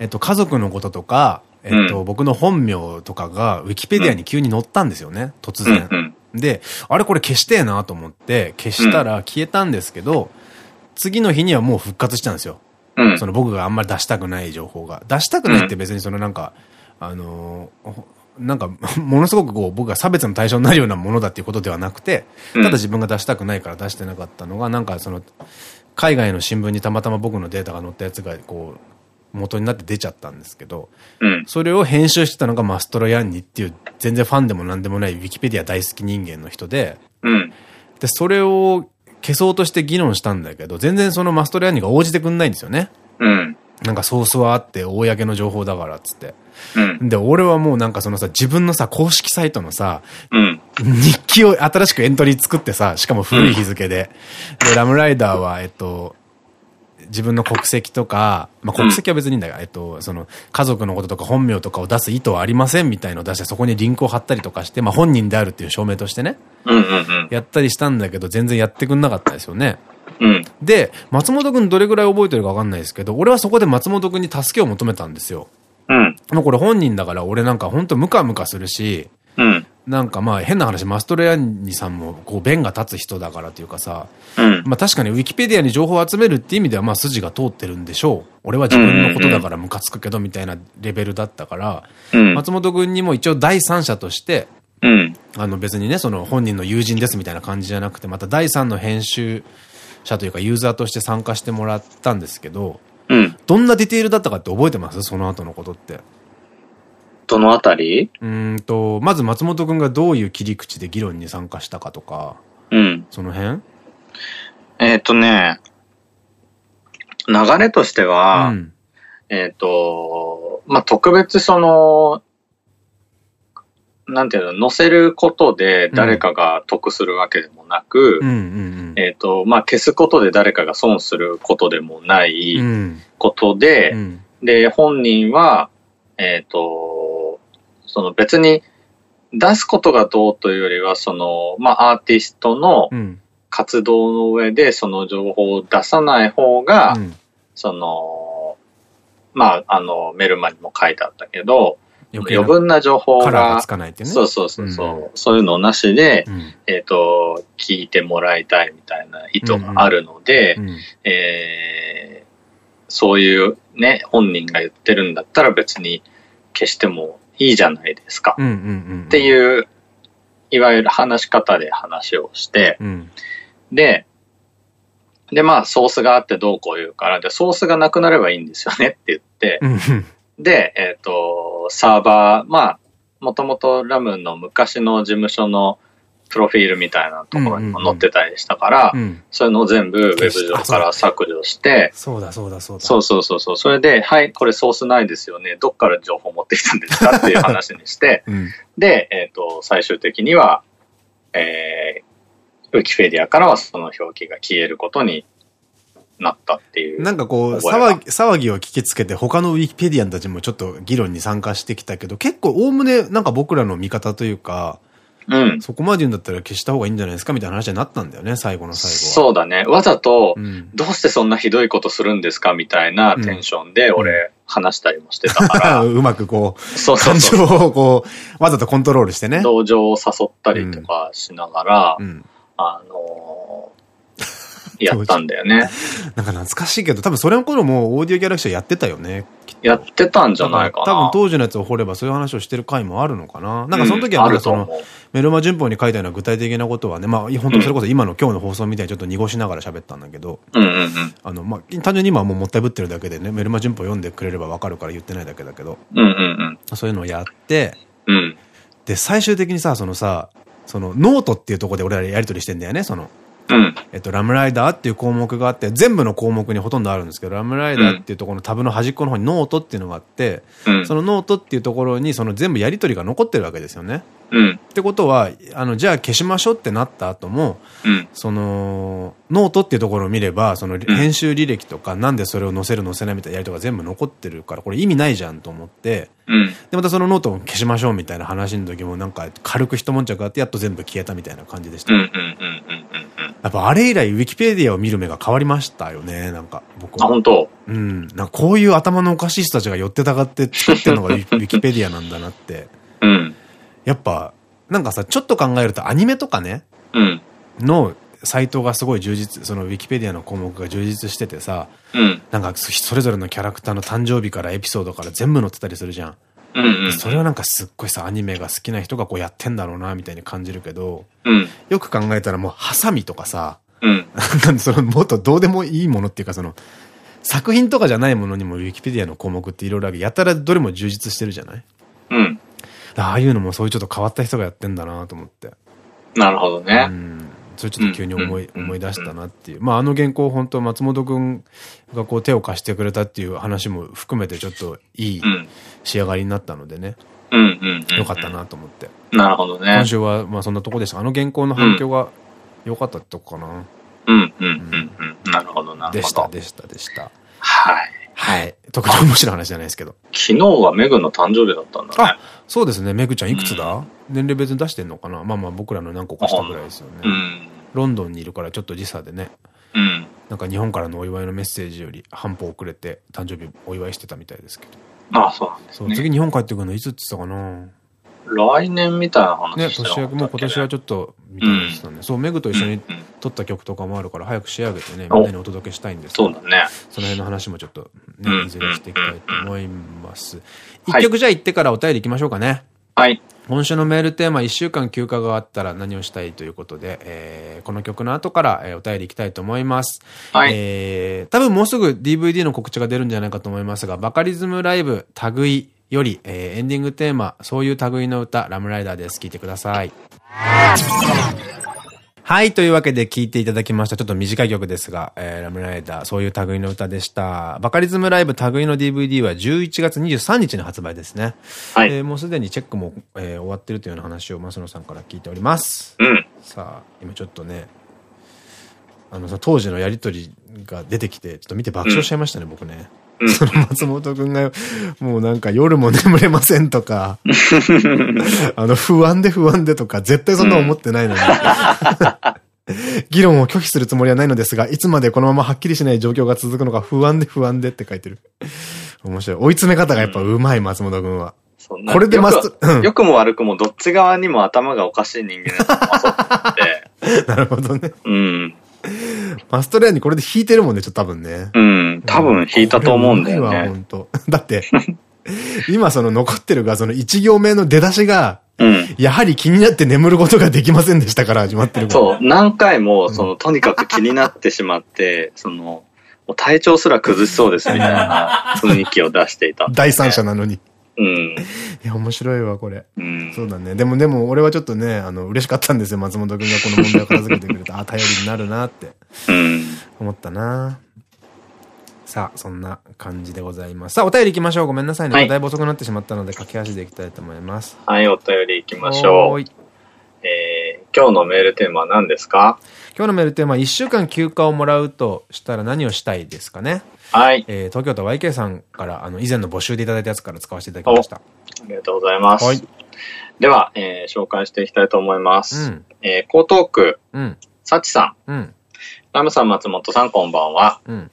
Speaker 1: えっと、家族のこととか、えっと、うん、僕の本名とかが、ウィキペディアに急に載ったんですよね、突然。うんうん、で、あれこれ消してえなと思って、消したら消えたんですけど、次の日にはもう復活したんですよ。
Speaker 2: うん、
Speaker 1: その僕があんまり出したくない情報が。出したくないって別にそのなんか、あのー、なんか、ものすごくこう、僕が差別の対象になるようなものだっていうことではなくて、ただ自分が出したくないから出してなかったのが、なんかその、海外の新聞にたまたま僕のデータが載ったやつが、こう、元になって出ちゃったんですけど、
Speaker 2: うん、
Speaker 1: それを編集してたのがマストロヤンニっていう、全然ファンでも何でもないウィキペディア大好き人間の人で、
Speaker 2: うん、
Speaker 1: で、それを消そうとして議論したんだけど、全然そのマストロヤンニが応じてくんないんですよね。
Speaker 2: うん。
Speaker 1: なんかソースはあって、公の情報だからっつって。
Speaker 2: うん、
Speaker 1: で、俺はもうなんかそのさ、自分のさ、公式サイトのさ、
Speaker 2: うん、
Speaker 1: 日記を新しくエントリー作ってさ、しかも古い日付で。で、ラムライダーは、えっと、自分の国籍とか、まあ、国籍は別にいいんだが、うん、えっと、その、家族のこととか本名とかを出す意図はありませんみたいのを出して、そこにリンクを貼ったりとかして、まあ、本人であるっていう証明としてね、やったりしたんだけど、全然やってくんなかったですよね。
Speaker 2: うん、
Speaker 1: で、松本くんどれぐらい覚えてるかわかんないですけど、俺はそこで松本くんに助けを求めたんですよ。
Speaker 2: うん。
Speaker 1: もうこれ本人だから俺なんかほんとムカムカするし、
Speaker 2: うん。
Speaker 1: なんかまあ変な話、マストレアニさんもこう弁が立つ人だからというかさ、
Speaker 2: うん、
Speaker 1: まあ確かにウィキペディアに情報を集めるっていう意味ではまあ筋が通ってるんでしょう。俺は自分のことだからムカつくけどみたいなレベルだったから、
Speaker 2: うん、
Speaker 1: 松本君にも一応第三者として、
Speaker 2: うん、
Speaker 1: あの別にね、その本人の友人ですみたいな感じじゃなくて、また第三の編集者というかユーザーとして参加してもらったんですけど、
Speaker 2: うん、
Speaker 1: どんなディテールだったかって覚えてます？その後のことって。
Speaker 2: どのあたり？
Speaker 1: うんと、まず松本くんがどういう切り口で議論に参加したかとか、
Speaker 2: うん。
Speaker 1: その辺？
Speaker 2: えっとね、流れとしては、うん、えっと、まあ、特別その、なんていうの、載せることで誰かが得するわけでもなく、えっと、まあ、消すことで誰かが損することでもないことで、うん、で、本人は、えっ、と、その別に出すことがどうというよりは、その、まあ、アーティストの活動の上でその情報を出さない方が、うん、その、まあ、あの、メルマにも書いてあったけど、余分な情報が、
Speaker 1: がつかないってね。
Speaker 2: そうそうそうそう、うん、そういうのなしで、うん、えっ、と、聞いてもらいたいみたいな意図があるので、うん。うん、えー、そういうね、本人が言ってるんだったら別に消してもいいじゃないですか。っていう、いわゆる話し方で話をして、うん、で、で、まあ、ソースがあってどうこう言うから、で、ソースがなくなればいいんですよねって言って、で、えっ、ー、と、サーバー、まあ、もともとラムの昔の事務所のプロフィールみたいなところにも載ってたりしたから、そういうのを全部ウェブ上から削除して、
Speaker 1: そうだそうだそうだ。
Speaker 2: そうそうそうそう。それで、はい、これソースないですよね。どっから情報持ってきたんですかっていう話にして、うん、で、えっ、ー、と、最終的には、えー、ウィキペディアからはその表記が消えることになったっていう。
Speaker 1: なんかこう、騒ぎ、騒ぎを聞きつけて他のウィキペディアンたちもちょっと議論に参加してきたけど、結構おおむねなんか僕らの見方というか、うん。そこまで言うんだったら消した方がいいんじゃないですかみたいな話になったんだよね、最後の最後は。
Speaker 2: そうだね。わざと、うん、どうしてそんなひどいことするんですかみたいなテンションで、俺、話したりもしてたから。
Speaker 1: うまくこう、そうそうそう感情をこう、わざとコントロールしてね。
Speaker 2: 同情を誘ったりとかしながら、うん、あのやったんだよね。
Speaker 1: なんか懐かしいけど、多分それの頃もオーディオギャラクシーやってたよね。
Speaker 2: やってたんじゃないかな。
Speaker 1: 多分当時のやつを掘ればそういう話をしてる回もあるのかな。なんかその時はまだその、メルマ旬報に書いたような具体的なことはね、まあ本当それこそ今の今日の放送みたいにちょっと濁しながら喋ったんだけど、あの、まあ単純に今はもうもったいぶってるだけでね、メルマ旬報読んでくれればわかるから言ってないだけだけど、そういうのをやって、うん、で、最終的にさ、そのさ、そのノートっていうところで俺らやりとりしてんだよね、その。うん、えっと、ラムライダーっていう項目があって、全部の項目にほとんどあるんですけど、ラムライダーっていうところのタブの端っこの方にノートっていうのがあって、うん、そのノートっていうところにその全部やりとりが残ってるわけですよね。うん、ってことは、あの、じゃあ消しましょうってなった後も、うん、その、ノートっていうところを見れば、その編集履歴とか、なんでそれを載せる載せないみたいなやりとか全部残ってるから、これ意味ないじゃんと思って、うん、で、またそのノートを消しましょうみたいな話の時も、なんか軽く一悶着あって、やっと全部消えたみたいな感じでした。やっぱあれ以来、ウィキペディアを見る目が変わりましたよね、なんか、僕
Speaker 2: は。あ、本当？
Speaker 1: うん。なんかこういう頭のおかしい人たちが寄ってたがって作ってるのが ウィキペディアなんだなって。うん。やっぱ、なんかさ、ちょっと考えるとアニメとかね、うん、のサイトがすごい充実、そのウィキペディアの項目が充実しててさ、うん、なんかそれぞれのキャラクターの誕生日からエピソードから全部載ってたりするじゃん。それはなんかすっごいさ、アニメが好きな人がこうやってんだろうな、みたいに感じるけど、うん、よく考えたらもうハサミとかさ、うん、なんそのもっとどうでもいいものっていうかその、作品とかじゃないものにもウィキペディアの項目っていろいろあるやたらどれも充実してるじゃない？うん。ああいうのもそういうちょっと変わった人がやってんだなと思って。
Speaker 2: なるほどね。う
Speaker 1: ん。それちょっと急に思い、思い出したなっていう。まああの原稿本当松本くんがこう手を貸してくれたっていう話も含めてちょっといい仕上がりになったのでね。うんうんよかったなと思って。
Speaker 2: なるほどね。
Speaker 1: 今週はまあそんなとこでした。あの原稿の反響が良かったってとこかな。
Speaker 2: うんうんうんうん。なるほどなるほど。
Speaker 1: でしたでしたでした。
Speaker 2: はい。
Speaker 1: はい。特に面白い話じゃないですけど。
Speaker 2: 昨日はメグの誕生日だったんだね。あ、
Speaker 1: そうですね。メグちゃんいくつだ、うん、年齢別に出してんのかな？まあまあ僕らの何個かしたぐらいですよね。うん、ロンドンにいるからちょっと時差でね。うん。なんか日本からのお祝いのメッセージより半歩遅れて誕生日お祝いしてたみたいですけ
Speaker 2: ど。ああ、そうなんですね。そう、
Speaker 1: 次日本帰ってくるのいつって言ったかな？
Speaker 2: 来年みたいな話
Speaker 1: ね、年明けも今年はちょっと、みたいですよね。そう、メグと一緒に撮った曲とかもあるから、早く仕上げてね、みんなにお届けしたいんです
Speaker 2: そうだね。
Speaker 1: その辺の話もちょっと、ね、いずれしていきたいと思います。一曲じゃあ行ってからお便り行きましょうかね。
Speaker 2: はい。
Speaker 1: 今週のメールテーマ、一週間休暇があったら何をしたいということで、えー、この曲の後から、えー、お便り行きたいと思います。はい。えー、多分もうすぐ DVD の告知が出るんじゃないかと思いますが、バカリズムライブ、類より、えー、エンディングテーマ、そういう類の歌、ラムライダーです。聴いてください。はい、というわけで聴いていただきました。ちょっと短い曲ですが、えー、ラムライダー、そういう類の歌でした。バカリズムライブ類の DVD は11月23日の発売ですね。はい。えー、もうすでにチェックも、えー、終わってるというような話を増野さんから聞いております。
Speaker 2: うん。
Speaker 1: さあ、今ちょっとね、あのさ、当時のやりとりが出てきて、ちょっと見て爆笑しちゃいましたね、うん、僕ね。その松本くんが、もうなんか夜も眠れませんとか、あの不安で不安でとか、絶対そんな思ってないのに。議論を拒否するつもりはないのですが、いつまでこのままはっきりしない状況が続くのか不安で不安でって書いてる。面白い。追い詰め方がやっぱうまい、松本くんは。これでマス
Speaker 2: ト、良くも悪くもどっち側にも頭がおかしい人間だ
Speaker 1: と なるほどね。
Speaker 2: うん。
Speaker 1: マストレアにこれで弾いてるもんね、ちょっと多分ね。
Speaker 2: うん。多分弾いたと思うんだよね。
Speaker 1: 本当 だって、今その残ってる画像の1行目の出だしが、
Speaker 2: うん、
Speaker 1: やはり気になって眠ることができませんでしたから始まってる
Speaker 2: そう、何回も、その、とにかく気になってしまって、その、体調すら崩しそうですみたいな雰囲気を出していた、
Speaker 1: ね、第三者なのに。
Speaker 2: うん。い
Speaker 1: や、面白いわ、これ。
Speaker 2: うん。
Speaker 1: そうだね。でも、でも、俺はちょっとね、あの、嬉しかったんですよ。松本くんがこの問題を片付けてくれて、あ、頼りになるなって。
Speaker 2: うん。
Speaker 1: 思ったなさあ、そんな感じでございます。さあ、お便り行きましょう。ごめんなさいね。はい、だいぶ遅くなってしまったので、駆け足でいきたいと思います。
Speaker 2: はい、お便り行きましょう。今日のメールテーマは何ですか？
Speaker 1: 今日のメールテーマは、1週間休暇をもらうとしたら何をしたいですかね
Speaker 2: はい。
Speaker 1: えー、東京都 YK さんから、あの、以前の募集でいただいたやつから使わせていただきました。あ
Speaker 2: りがとうございます。はい。では、えー、紹介していきたいと思います。うん、えー、江東区、うん。サチさ
Speaker 1: ん。うん。
Speaker 2: ラムさん、松本さん、こんばんは。
Speaker 1: うん。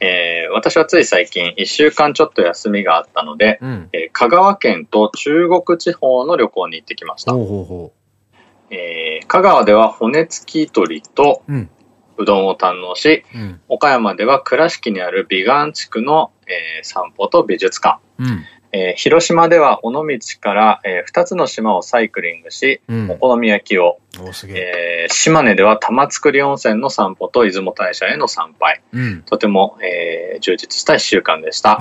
Speaker 2: えー、私はつい最近、1週間ちょっと休みがあったので、うん、えー、香川県と中国地方の旅行に行ってきました。
Speaker 1: ほうほうほう
Speaker 2: えー、香川では骨付き鳥と、うん、うどんを堪能し、うん、岡山では倉敷にある美岩地区の、えー、散歩と美術館、
Speaker 1: うん、
Speaker 2: えー、広島では尾道から、えー、2つの島をサイクリングし、うん、お好み焼きを、え。ー、島根では玉造温泉の散歩と出雲大社への参拝、とても、えー、充実した1週間でした。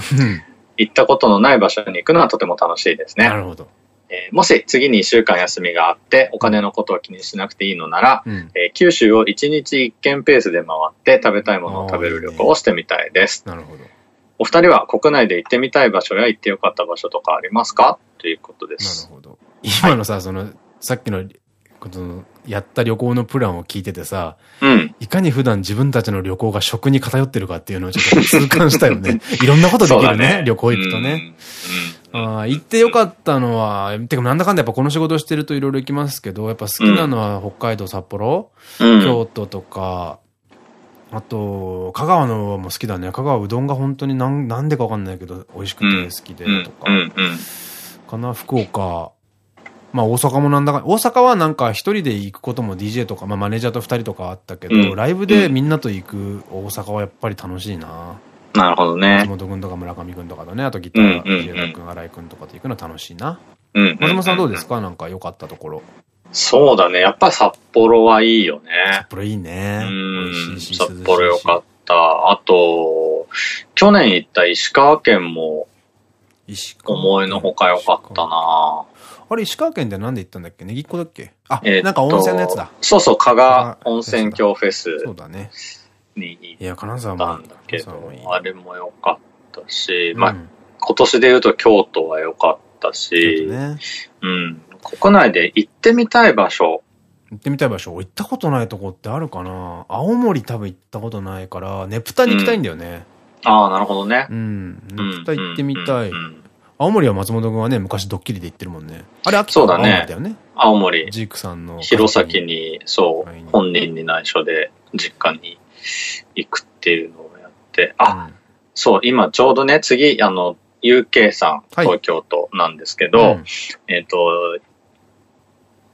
Speaker 2: 行ったことのない場所に行くのはとても楽しいですね。
Speaker 1: なるほど。
Speaker 2: えー、もし次に1週間休みがあってお金のことを気にしなくていいのなら、うん、えー、九州を1日1軒ペースで回って食べたいものを食べる旅行をしてみたいです。
Speaker 1: なるほど。
Speaker 2: お二人は国内で行ってみたい場所や行ってよかった場所とかありますか？ということです。
Speaker 1: なるほど。今のさ、はい、その、さっきの、この、やった旅行のプランを聞いててさ、
Speaker 2: うん、
Speaker 1: いかに普段自分たちの旅行が食に偏ってるかっていうのをちょっと痛感したよね。いろんなことできるね、ね。旅行行くとね。うん。あ行ってよかったのは、てかなんだかんだやっぱこの仕事してるといろいろ行きますけど、やっぱ好きなのは北海道、札幌、うん、京都とか、あと、香川のも好きだね。香川うどんが本当になんなんでかわかんないけど、美味しくて好きでとか。かな、福岡。まあ大阪もなんだか、大阪はなんか一人で行くことも DJ とか、まあマネージャーと二人とかあったけど、うん、ライブでみんなと行く大阪はやっぱり楽しいな。
Speaker 2: なるほどね。
Speaker 1: 松本君とか村上君とかとね、あとギター、藤枝君、新井君とかと行くの楽しいな。うん。松本さんどうですか？なんか良かったところ。
Speaker 2: そうだね。やっぱ札幌はいいよね。
Speaker 1: 札幌いいね。
Speaker 2: うん。札幌良かった。あと、去年行った石川県も、思いのほか良かったな
Speaker 1: あれ、石川県でなんで行ったんだっけ？ねぎっこだっけ？あ、えなんか温泉のやつだ。
Speaker 2: そうそう、加賀温泉郷フェス。
Speaker 1: そうだね。
Speaker 2: に行
Speaker 1: った
Speaker 2: んだけど、あれも良かったし、まあ、今年で言うと京都は良かったし、うん。国内で行ってみたい場所。
Speaker 1: 行ってみたい場所行ったことないとこってあるかな青森多分行ったことないから、ねぷたに行きたいんだよね。
Speaker 2: ああ、なるほどね。
Speaker 1: うん。ねぷた行ってみたい。青森は松本君はね、昔ドッキリで行ってるもんね。あれ、秋田
Speaker 2: だね。だよね。青森。
Speaker 1: ジークさんの。
Speaker 2: 弘前に、そう、本人に内緒で実家に行くっていうのをやって、あ、うん、そう、今ちょうどね、次、あの、UK さん、東京都なんですけど、はいうん、えっと、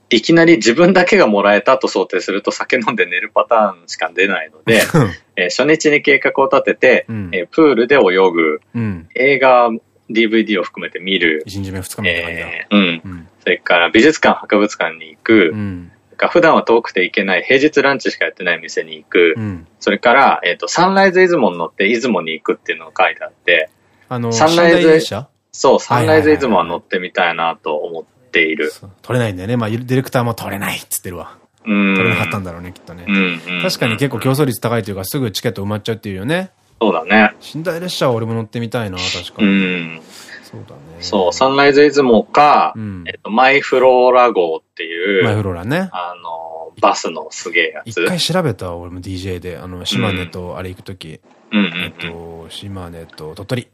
Speaker 2: いきなり自分だけがもらえたと想定すると酒飲んで寝るパターンしか出ないので、えー、初日に計画を立てて、うん、えー、プールで泳ぐ、
Speaker 1: うん、
Speaker 2: 映画、DVD を含めて見る。
Speaker 1: 1日目2日目
Speaker 2: えー、うん。うん、それから美術館、博物館に行く、
Speaker 1: うん
Speaker 2: か普段は遠くて行けない平日ランチしかやってない店に行く、
Speaker 1: うん、
Speaker 2: それから、えっ、ー、と、サンライズ出雲に乗って出雲に行くっていうのが書いてあって、
Speaker 1: あの、
Speaker 2: サンライズ、そう、サンライズ出雲は乗ってみたいなと思っている。
Speaker 1: 取れないんだよね。まあ、ディレクターも取れないっつってるわ。取れなかったんだろうね、きっとね。確かに結構競争率高いというか、すぐチケット埋まっちゃうっていうよね。
Speaker 2: そうだね。
Speaker 1: 寝台列車は俺も乗ってみたいな、確かに。うん。
Speaker 2: そうだね。そう、サンライズ出雲か、うん、えっと、マイフローラ号っていう。
Speaker 1: マイフローラね。
Speaker 2: あの、バスのすげえやつ。
Speaker 1: 一回調べた俺も DJ で、あの、島根とあれ行くとき。うん。えっと、島根と鳥取。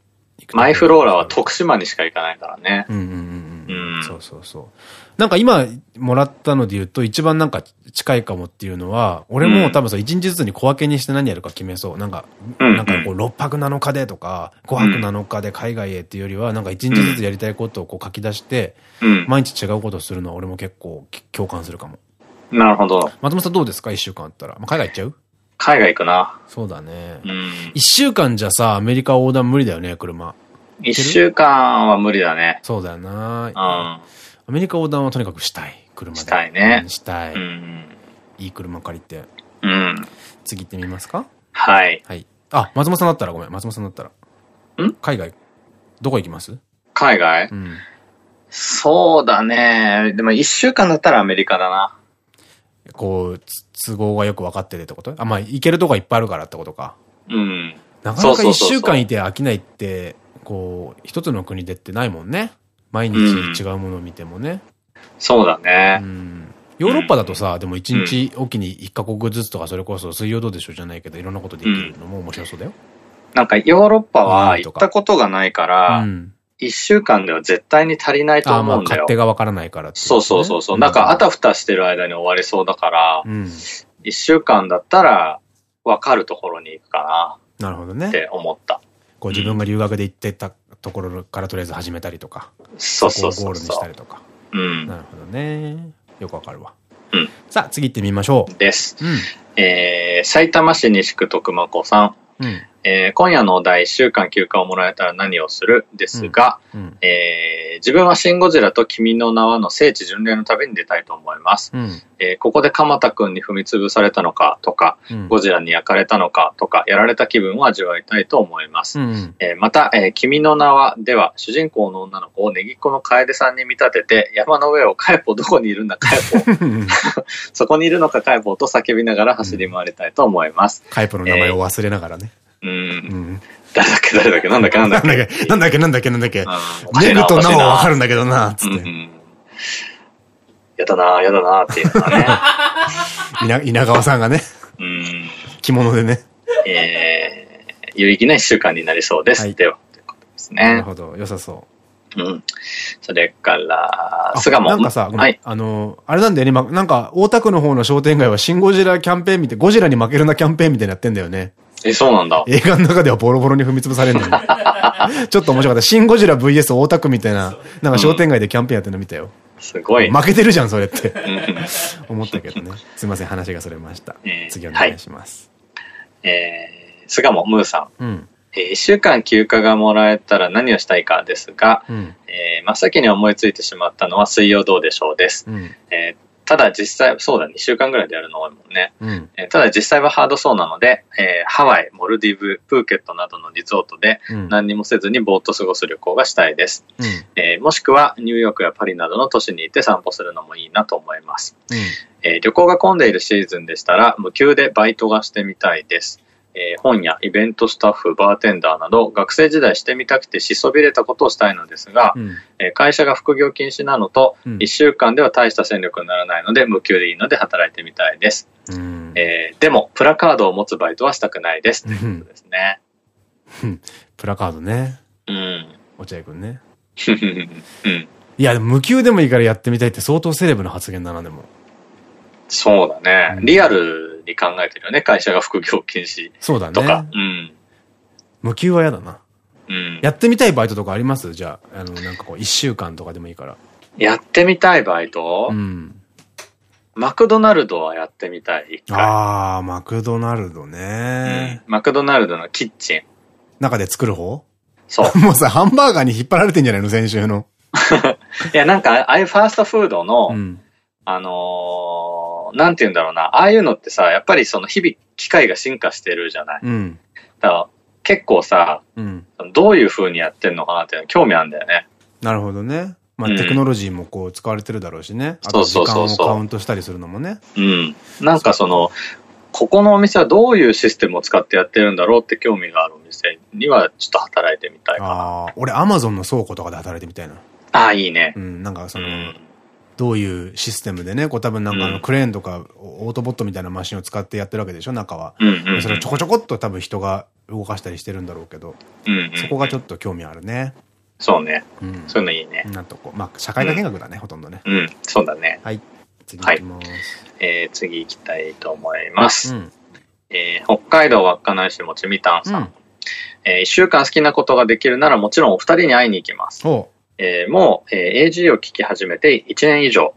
Speaker 2: マイフローラは徳島にしか行かないからね。うんうん
Speaker 1: うんうん。そうそうそう。なんか今もらったので言うと一番なんか近いかもっていうのは、俺も多分さ、一日ずつに小分けにして何やるか決めそう。なんか、なんかこう6泊7日でとか、5泊7日で海外へっていうよりは、なんか一日ずつやりたいことをこう書き出して、毎日違うことをするのは俺も結構共感するかも。
Speaker 2: なるほど。
Speaker 1: 松本さんどうですか？一週間あったら。まあ、海外行っちゃう？
Speaker 2: 海外行くな。
Speaker 1: そうだね。一週間じゃさ、アメリカ横断無理だよね、車。
Speaker 2: 一週間は無理だね。
Speaker 1: そうだよな。うん。アメリカ横断はとにかくしたい。車で。
Speaker 2: したいね。
Speaker 1: したい。うん。いい車借りて。うん。次行ってみますか？
Speaker 2: はい。
Speaker 1: はい。あ、松本さんだったらごめん。松本さんだったら。ん？海外。どこ行きます？
Speaker 2: 海外？うん。そうだね。でも一週間だったらアメリカだな。
Speaker 1: こう、都合がよく分かっててってこと？あ、まあ、行けるとこいっぱいあるからってことか。
Speaker 2: うん。
Speaker 1: なかなか一週間いて飽きないって、こう、一つの国でってないもんね。毎日違うものを見てもね。うん、
Speaker 2: そうだね。う
Speaker 1: ん。ヨーロッパだとさ、でも一日おきに一カ国ずつとか、それこそ水曜どうでしょ？うじゃないけど、いろんなことできるのも面白そうだよ。
Speaker 2: なんかヨーロッパは行ったことがないから、一週間では絶対に足りないと思うんだよ。
Speaker 1: 勝手がわからないから、ね、
Speaker 2: そうそうそうそう。なんかあたふたしてる間に終わりそうだから、一、週間だったらわかるところに行くか
Speaker 1: な。なるほどね。
Speaker 2: って思った。
Speaker 1: こう自分が留学で行ってたところからとりあえず始めたりとか。
Speaker 2: そうそう。
Speaker 1: ゴールにしたりとか。
Speaker 2: うん。
Speaker 1: なるほどね。よくわかるわ。
Speaker 2: うん。
Speaker 1: さあ、次行ってみましょ
Speaker 2: う。です。うん。えー、埼玉市西区徳間子さん。うん。えー、今夜のお題、1週間休暇をもらえたら何をする？ですが、うんうん、えー、自分はシン・ゴジラと君の名はの聖地巡礼の旅に出たいと思います。うん、えー、ここで鎌田くんに踏み潰されたのかとか、ゴジラに焼かれたのかとか、やられた気分を味わいたいと思います。えまた、え君の名はでは、主人公の女の子をネギっ子の楓さんに見立てて、山の上をカエポどこにいるんだカエポ。そこにいるのかカエポと叫びながら走り回りたいと思います。
Speaker 1: カエポの名前を忘れながらね。
Speaker 2: うん。誰だっけ誰だっけなんだっけなんだっけ
Speaker 1: なんだっけなんだっけなんだっけネグとナオはわかるんだけどな、つって。
Speaker 2: やだな、やだな、っていうのは
Speaker 1: ね。稲川さんがね。うん。着物でね。
Speaker 2: えー、有意義な一週間になりそうです。では、ということですね。な
Speaker 1: るほど、良さそう。
Speaker 2: うん。それから、菅も。
Speaker 1: なんかさ、はい、あの、あれなんだよね、なんか、大田区の方の商店街はシンゴジラキャンペーン見て、ゴジラに負けるなキャンペーンみたいなやってんだよね。
Speaker 2: え、そうなんだ。
Speaker 1: 映画の中ではボロボロに踏み潰されるんだよ。ちょっと面白かった。シンゴジラ VS 大田区みたいな、なんか商店街でキャンペーンやってるの見たよ。
Speaker 2: すごい。
Speaker 1: 負けてるじゃん、それって。思ったけどね。すいません、話がそれました。えー、次お願いします。
Speaker 2: はい、えー、菅もムーさん。うん。えー、1週間休暇がもらえたら何をしたいかですが、うん、えー、真っ先に思いついてしまったのは水曜どうでしょうです。うん、えー、ただ実際、そうだ、2週間ぐらいでやるの多いもんね。うん、えただ実際はハードそうなので、えー、ハワイ、モルディブ、プーケットなどのリゾートで何にもせずにぼーっと過ごす旅行がしたいです、うん、えー、もしくはニューヨークやパリなどの都市に行って散歩するのもいいなと思います。うん、えー、旅行が混んでいるシーズンでしたら、無給でバイトがしてみたいです。えー、本やイベントスタッフ、バーテンダーなど学生時代してみたくてしそびれたことをしたいのですが、うん、えー、会社が副業禁止なのと、うん、1週間では大した戦力にならないので無給でいいので働いてみたいです。うん、えー、でも、プラカードを持つバイトはしたくないです。ということですね。
Speaker 1: プラカードね。
Speaker 2: うん。
Speaker 1: 落合くんね。うん。いや、無給でもいいからやってみたいって相当セレブな発言だな、でも。
Speaker 2: そうだね。リアルに考えてるよね。会社が副業禁止。
Speaker 1: そうだね。
Speaker 2: とか。うん。
Speaker 1: 無給は嫌だな。うん。やってみたいバイトとかあります？じゃあ、あの、なんかこう、一週間とかでもいいから。
Speaker 2: やってみたいバイト？うん。マクドナルドはやってみたい。
Speaker 1: ああ、マクドナルドね、
Speaker 2: うん、マクドナルドのキッチン。
Speaker 1: 中で作る方？
Speaker 2: そ
Speaker 1: う。もうさ、ハンバーガーに引っ張られてんじゃないの？先週の。
Speaker 2: いや、なんか、ああいうファーストフードの、うん、あのー、なんて言うんだろうな、ああいうのってさ、やっぱりその日々機械が進化してるじゃない。うん。だから結構さ、うん、どういう風にやってんのかなっていうの興味あるんだよね。
Speaker 1: なるほどね。まあ、テクノロジーもこう使われてるだろうしね。あと時間をカウントしたりするのもね。
Speaker 2: うん。なんかその、ここのお店はどういうシステムを使ってやってるんだろうって興味があるお店にはちょっと働いてみたいかな。あ
Speaker 1: あ、俺アマゾンの倉庫とかで働いてみたいな。
Speaker 2: ああ、いいね。
Speaker 1: うん、なんかその、うん、どういうシステムでね、こう多分なんかあのクレーンとかオートボットみたいなマシンを使ってやってるわけでしょ、中は。それをちょこちょこっと多分人が動かしたりしてるんだろうけど、そこがちょっと興味あるね。
Speaker 2: そうね。うん、そういうのいいね。
Speaker 1: なんとこう。まあ、社会科見学だね、ほとんどね。
Speaker 2: うん、そうだね。
Speaker 1: はい。次行きます。
Speaker 2: え次行きたいと思います。え北海道稚内市もちみたんさん。え一週間好きなことができるならもちろんお二人に会いに行きます。えもう、え AG を聞き始めて1年以上。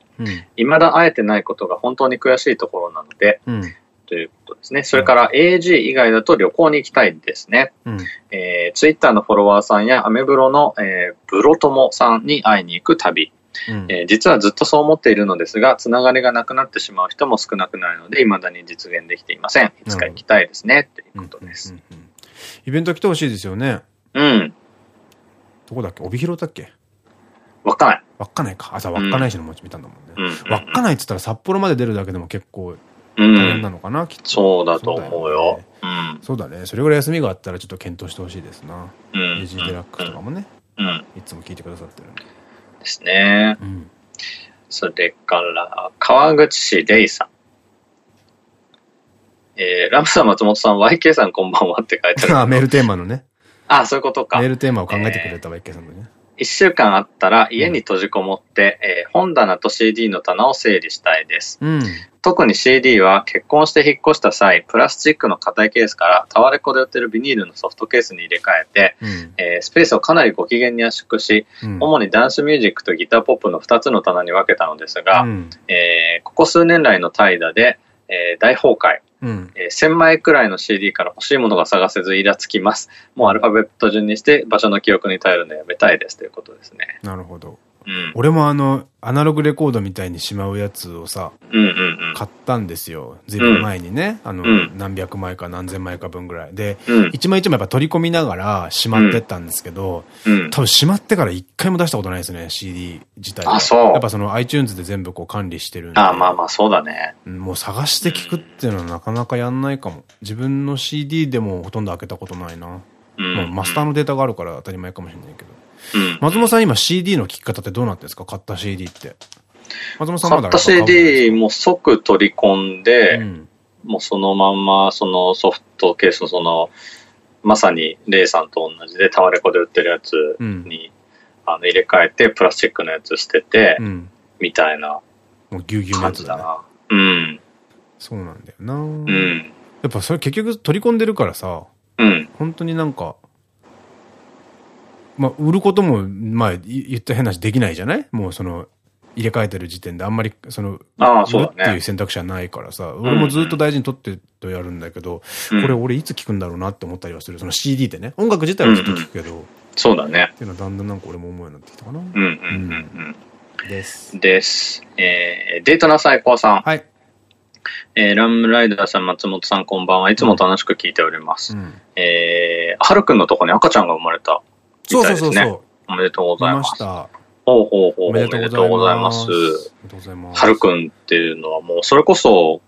Speaker 2: い、ま、だ会えてないことが本当に悔しいところなので、ということですね。それから AG 以外だと旅行に行きたいですね。うん、えー、Twitter のフォロワーさんやアメブロの、えー、ブロ友さんに会いに行く旅。うん、えー、実はずっとそう思っているのですが、つながりがなくなってしまう人も少なくなるので、未だに実現できていません。いつか行きたいですね。ということです。
Speaker 1: イベント来てほしいですよね。
Speaker 2: うん。
Speaker 1: どこだっけ？帯広だっけ？
Speaker 2: 稚内。
Speaker 1: 稚内か。朝稚内市の餅見たんだもんね。稚内って言ったら札幌まで出るだけでも結構大変なのかな、きっと。
Speaker 2: そうだと思うよ。
Speaker 1: そうだね。それぐらい休みがあったらちょっと検討してほしいですな。うん。ジデラックスとかもね。うん。いつも聞いてくださってるんで。
Speaker 2: ですね。うん。それから、川口市レイさん。えー、ラムさん、松本さん、YK さんこんばんはって書いてある。
Speaker 1: あ、メールテーマのね。
Speaker 2: あ、そういうことか。
Speaker 1: メールテーマを考えてくれた YK さんのね。
Speaker 2: 一週間あったら家に閉じこもって、うん、えー、本棚と CD の棚を整理したいです。うん、特に CD は結婚して引っ越した際、プラスチックの硬いケースからタワレコで売ってるビニールのソフトケースに入れ替えて、うん、えー、スペースをかなりご機嫌に圧縮し、主にダンスミュージックとギターポップの2つの棚に分けたのですが、えー、ここ数年来の怠惰で、えー、大崩壊。うん、えー、1000枚くらいの CD から欲しいものが探せずイラつきます。もうアルファベット順にして場所の記憶に頼るのやめたいですということですね。
Speaker 1: なるほど。うん、俺もあの、アナログレコードみたいにしまうやつをさ、買ったんですよ。ずいぶん前にね。あの、うん、何百枚か何千枚か分ぐらい。で、一、枚一枚やっぱ取り込みながらしまってったんですけど、多分しまってから一回も出したことないですね、CD 自体
Speaker 2: あ、そう。
Speaker 1: やっぱその iTunes で全部こう管理してるんで。
Speaker 2: あ、まあまあそうだね。
Speaker 1: もう探して聞くっていうのはなかなかやんないかも。自分の CD でもほとんど開けたことないな。まあ、マスターのデータがあるから当たり前かもしれないけど。松本さん今 CD の聴き方ってどうなってんですか？買った CD って。
Speaker 2: 松本さんまだ買った CD も即取り込んで、うん、もうそのまんまそのソフトケースのその、まさにレイさんと同じでタワレコで売ってるやつに、うん、あの入れ替えてプラスチックのやつ捨てて、うん、みたいな
Speaker 1: もうぎゅうぎゅうのやつだな。
Speaker 2: うん。
Speaker 1: そうなんだよな。うん。やっぱそれ結局取り込んでるからさ、うん。本当になんか、まあ、売ることも、まあ、言った変な話できないじゃない？もうその、入れ替えてる時点であんまり、その、
Speaker 2: ああ、そうだ
Speaker 1: ね。っていう選択肢はないからさ、俺もずっと大事に取ってとやるんだけど、これ俺いつ聞くんだろうなって思ったりはする。その CD ってね。音楽自体はずっと聞くけど。
Speaker 2: そうだね。
Speaker 1: っていうのはだんだんなんか俺も思うようになってきたかな。うんうんうん
Speaker 2: うん。です。です。えー、デートな最高さん。はい。えー、ラムライダーさん、松本さん、こんばんは。いつも楽しく聞いております。うん、えー、はるくんのとこに赤ちゃんが生まれたそうそうそうそう。おめでとうございます。ました。ほうほうほう。おめでとうございます。おめでとうございます。はるくんっていうのはもう、それこそ、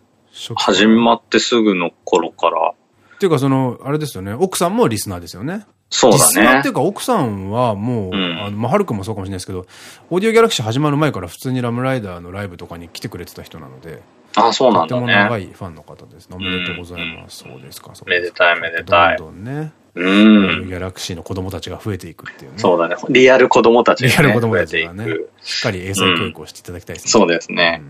Speaker 2: 始まってすぐの頃から。
Speaker 1: っていうか、その、あれですよね。奥さんもリスナーですよね。
Speaker 2: そうだね。リスナ
Speaker 1: ーっていうか、奥さんはもう、うん、あの、まあ、はるくんもそうかもしれないですけど、オーディオギャラクシー始まる前から普通にラムライダーのライブとかに来てくれてた人なので。
Speaker 2: あ、そうなんだね。とても
Speaker 1: 長いファンの方です。おめでとうございます。そうですか、そう
Speaker 2: ですか。めでたい、めでたい。
Speaker 1: どんどんね。うん。ギャラクシーの子供たちが増えていくっていうね。
Speaker 2: そうだね。リアル子供たち
Speaker 1: が、ね、リアル子供たちがね、しっかり英才教育をしていただきたいですね。
Speaker 2: そうですね。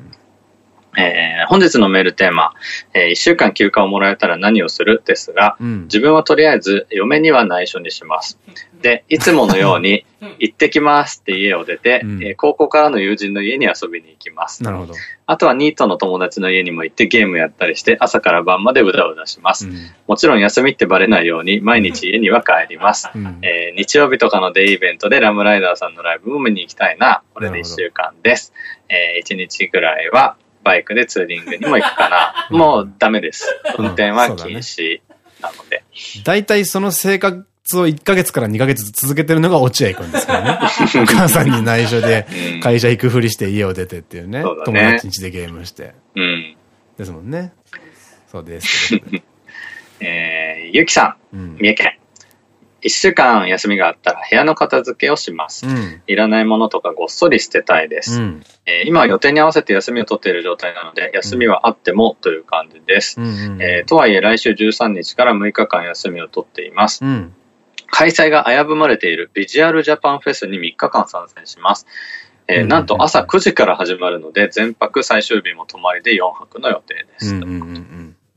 Speaker 2: えー、本日のメールテーマ、えー、1週間休暇をもらえたら何をする？ですが、うん、自分はとりあえず嫁には内緒にします。で、いつものように、行ってきますって家を出て、うん、えー、高校からの友人の家に遊びに行きます。
Speaker 1: なるほど。
Speaker 2: あとはニートの友達の家にも行ってゲームやったりして、朝から晩までうだうだします。うん、もちろん休みってバレないように、毎日家には帰ります。うん、えー、日曜日とかのデイイベントでラムライダーさんのライブも見に行きたいな。これで1週間です。えー、1日ぐらいは、バイクでツーリングにも行くかな。もうダメです。運転は禁止なので。
Speaker 1: 大体その生活ツを1ヶ月から2ヶ月続けてるのが落合くんですからね。お母さんに内緒で会社行くふりして家を出てっていうね。うね友達ん家でゲームして。うん。ですもんね。そうです。
Speaker 2: えー、ゆきさん、うん、三重県。一週間休みがあったら部屋の片付けをします。うん、いらないものとかごっそり捨てたいです、うん、えー、今は予定に合わせて休みを取っている状態なので、休みはあってもという感じです。とはいえ来週13日から6日間休みを取っています。うん、開催が危ぶまれているビジュアルジャパンフェスに3日間参戦します。えー、なんと朝9時から始まるので、全泊最終日も泊まりで4泊の予定です。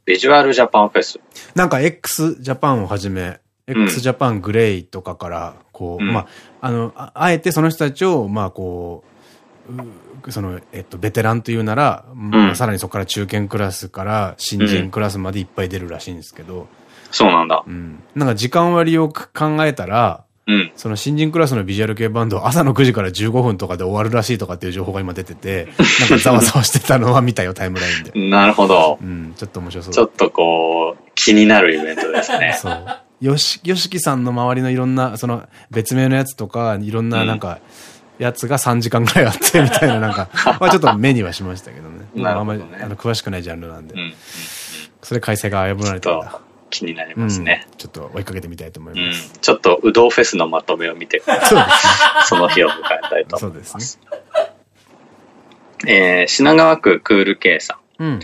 Speaker 2: ビジュアルジャパンフェス。
Speaker 1: なんか x ジャパンをはじめ、x ジャパングレイとかから、こう、うん、まあ、あの、あえてその人たちを、まあ、こう、その、えっと、ベテランというなら、うん、さらにそこから中堅クラスから新人クラスまでいっぱい出るらしいんですけど。
Speaker 2: そうなんだ。
Speaker 1: うん。なんか時間割を考えたら、うん、その新人クラスのビジュアル系バンド、朝の9時から15分とかで終わるらしいとかっていう情報が今出てて、なんかざわざわしてたのは見たよ、タイムラインで。
Speaker 2: なるほど。
Speaker 1: うん、ちょっと面白そう。
Speaker 2: ちょっとこう、気になるイベントですね。
Speaker 1: そう。よし、よしきさんの周りのいろんな、その別名のやつとか、いろんななんか、やつが3時間ぐらいあって、みたいななんか、まあちょっと目にはしましたけどね。ど、ね、あんまりあの詳しくないジャンルなんで。それ改正が危ぶられたんだ。
Speaker 2: 気になりますね、
Speaker 1: ちょっと追いかけてみたいと思います。
Speaker 2: ちょっと、うどうフェスのまとめを見てそうですね。その日を迎えたいと思います。そうですね。えー、品川区クール K さん。うん、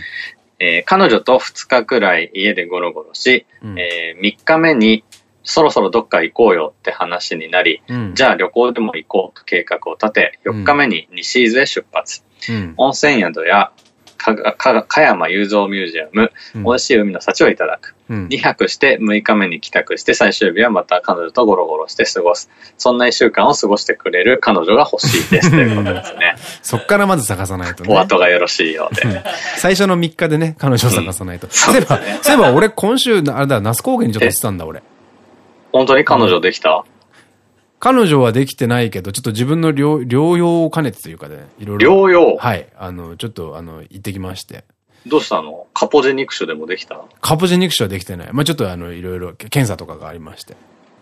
Speaker 2: えー、彼女と2日くらい家でゴロゴロし、うん、えー、3日目にそろそろどっか行こうよって話になり、うん、じゃあ旅行でも行こうと計画を立て、4日目に西伊豆へ出発。うん、温泉宿やかか加山雄三ミュージアム、うん、美味しい海の幸をいただく。うん、2泊して6日目に帰宅して最終日はまた彼女とゴロゴロして過ごす。そんな1週間を過ごしてくれる彼女が欲しいですということですね。
Speaker 1: そっからまず探さないとね。
Speaker 2: お後がよろしいようで。
Speaker 1: 最初の3日でね、彼女を探さないと。うん、そういえば、そういえば俺今週、あれだ、那須高原にちょっと行ってたんだ俺。
Speaker 2: 本当に彼女できた、
Speaker 1: 彼女はできてないけど、ちょっと自分の療療養を兼ねてというかね、
Speaker 2: いろいろ。療養？
Speaker 1: はい。あの、ちょっと、あの、行ってきまして。
Speaker 2: どうしたの？カポジェ肉腫でもできた？
Speaker 1: カポジェ肉腫はできてない。まあちょっとあの、いろいろ検査とかがありまして。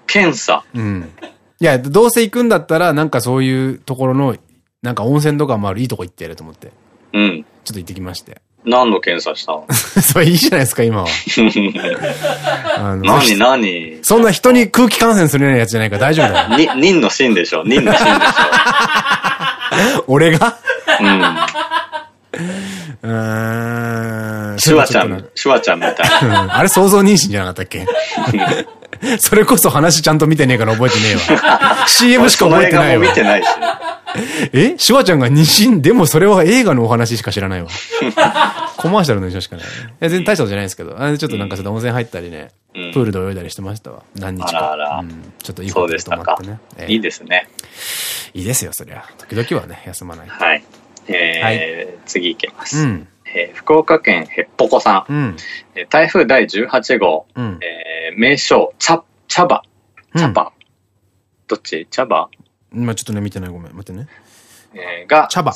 Speaker 2: 検査？
Speaker 1: うん。いや、どうせ行くんだったら、なんかそういうところの、なんか温泉とかもあるいいとこ行ってやると思って。うん。ちょっと行ってきまして。
Speaker 2: 何の検査したの？
Speaker 1: それいいじゃないですか、今は。
Speaker 2: 何何？
Speaker 1: そんな人に空気感染するようなやつじゃないから大丈夫だよ。
Speaker 2: に、任の芯でしょ？任の芯でし
Speaker 1: ょ？俺が？
Speaker 2: うん。シュワちゃん、シュワちゃんみたい。
Speaker 1: な。あれ想像妊娠じゃなかったっけ？それこそ話ちゃんと見てねえから覚えてねえわ。CM しか覚えてないわ。
Speaker 2: 見てないし。
Speaker 1: え？シュワちゃんが妊娠でもそれは映画のお話しか知らないわ。コマーシャルの印象しかない。いや、全然大したことじゃないですけど。あれちょっとなんかそれ温泉入ったりね、プールで泳いだりしてましたわ。何日か。ちょっといいこと
Speaker 2: でと思ってね。いいですね。
Speaker 1: いいですよ、そりゃ。時々はね、休まない。
Speaker 2: はい。えー、次いきます。うんえー、福岡県へっぽこさん。うん、台風第18号。うん、えー、名称、茶、茶葉。茶葉。どっち？茶葉
Speaker 1: 今ちょっとね、見てない。ごめん。待ってね。
Speaker 2: えー、が、
Speaker 1: 茶葉。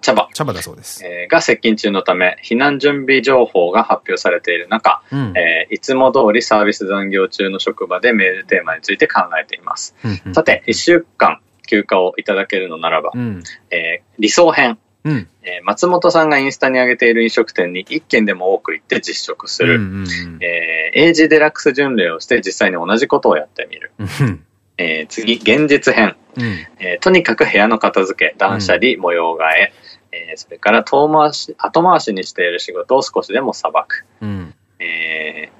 Speaker 2: 茶葉。
Speaker 1: 茶葉だそうです。
Speaker 2: えー、が接近中のため、避難準備情報が発表されている中、うん、えー、いつも通りサービス残業中の職場でメールテーマについて考えています。さて、1週間休暇をいただけるのならば、うん、えー、理想編、うん、えー、松本さんがインスタに上げている飲食店に一軒でも多く行って実食する。えエイジデラックス巡礼をして実際に同じことをやってみる。えー、次、現実編、うん、えー、とにかく部屋の片付け、断捨離、模様替え、えー、それから遠回し、後回しにしている仕事を少しでも裁く。うん、え